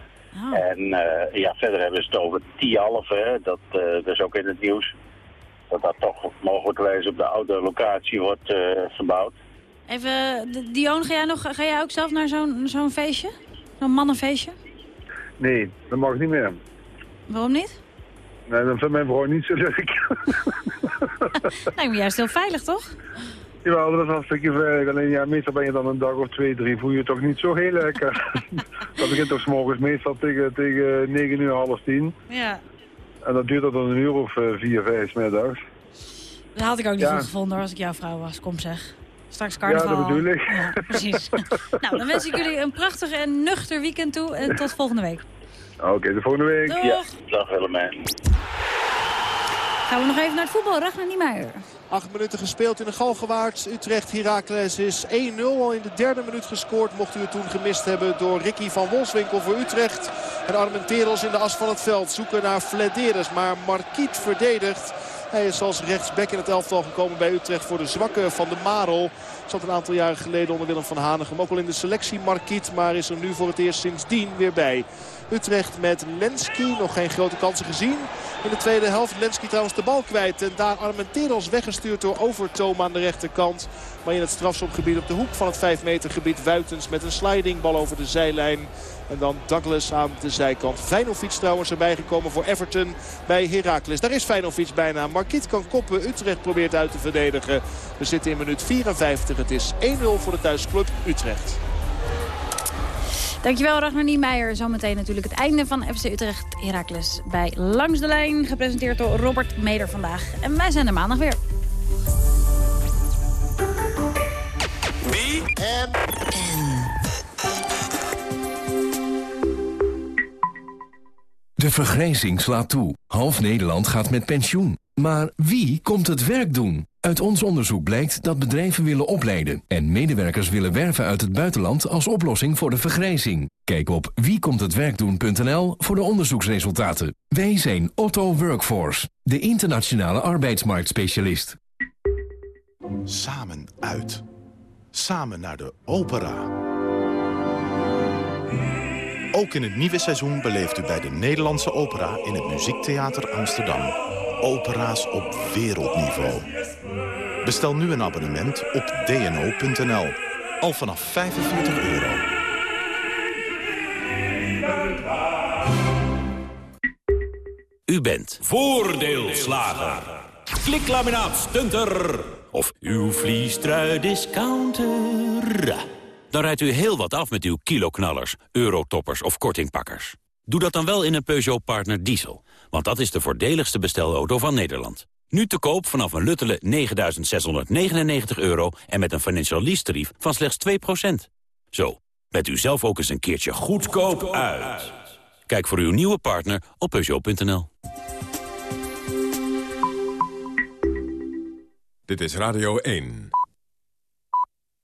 En eh, ja, verder hebben ze het over Tialf, hè. Dat, dat is ook in het nieuws. Dat dat toch mogelijkwijs op de oude locatie wordt eh, gebouwd. Even, D- Dion, ga jij, nog, ga jij ook zelf naar zo'n zo'n feestje? Zo'n mannenfeestje? Nee, dat mag niet meer. Waarom niet? Nee, dat vindt mijn vrouw niet zo leuk. Lijkt me juist heel veilig, toch? Jawel, dat is hartstikke veilig. Alleen ja, meestal ben je dan een dag of twee, drie, voel je je toch niet zo heel lekker. dat begint toch 's morgens meestal tegen, tegen 9 uur, half tien. Ja. En dat duurt dan een uur of eh, vier, vijf middags. Dat had ik ook niet Ja. goed gevonden hoor, als ik jouw vrouw was. Kom zeg. Straks carnaval. Ja, dat bedoel ik. Ja, precies. nou, dan wens ik jullie een prachtig en nuchter weekend toe. En tot volgende week. Oké, de volgende week. Doeg. Ja, dag Willemijn. Gaan we nog even naar het voetbal. Ragnar Niemeyer. Acht minuten gespeeld in de Galgenwaard. Utrecht Heracles is 1-0 al in de derde minuut gescoord. Mocht u het toen gemist hebben door Ricky van Wolfswinkel voor Utrecht. En Armenteros in de as van het veld zoeken naar Flederis. Maar Marquiet verdedigt. Hij is als rechtsback in het elftal gekomen bij Utrecht voor de zwakke van de Marel. Zat een aantal jaren geleden onder Willem van Hanegem ook al in de selectie Marquiet. Maar is er nu voor het eerst sindsdien weer bij. Utrecht met Lenski. Nog geen grote kansen gezien in de tweede helft. Lenski trouwens de bal kwijt. En daar Armenteros weggestuurd door Overtoom aan de rechterkant. Maar in het strafschopgebied op de hoek van het 5 meter gebied. Wuitens met een sliding. Bal over de zijlijn. En dan Douglas aan de zijkant. Vijnovic trouwens erbij gekomen voor Everton bij Heracles. Daar is Vijnovic bijna. Marquiet kan koppen. Utrecht probeert uit te verdedigen. We zitten in minuut 54. Het is 1-0 voor de thuisclub Utrecht. Dankjewel Ragnar Niemeyer. Zometeen natuurlijk het einde van FC Utrecht Heracles bij Langs de Lijn. Gepresenteerd door Robert Meder vandaag. En wij zijn er maandag weer. De vergrijzing slaat toe. Half Nederland gaat met pensioen. Maar wie komt het werk doen? Uit ons onderzoek blijkt dat bedrijven willen opleiden... en medewerkers willen werven uit het buitenland als oplossing voor de vergrijzing. Kijk op wiekomthetwerkdoen.nl voor de onderzoeksresultaten. Wij zijn Otto Workforce, de internationale arbeidsmarktspecialist. Samen uit. Samen naar de opera. Ook in het nieuwe seizoen beleeft u bij de Nederlandse Opera in het Muziektheater Amsterdam. Opera's op wereldniveau. Bestel nu een abonnement op dno.nl. Al vanaf 45 euro. U bent voordeelslager. Kliklaminaat stunter. Of uw vliestrui discounter. Dan rijdt u heel wat af met uw kiloknallers, eurotoppers of kortingpakkers. Doe dat dan wel in een Peugeot Partner Diesel. Want dat is de voordeligste bestelauto van Nederland. Nu te koop vanaf een luttele 9.699 euro en met een financial lease tarief van slechts 2%. Zo, bent u zelf ook eens een keertje goedkoop uit. Kijk voor uw nieuwe partner op Peugeot.nl. Dit is Radio 1.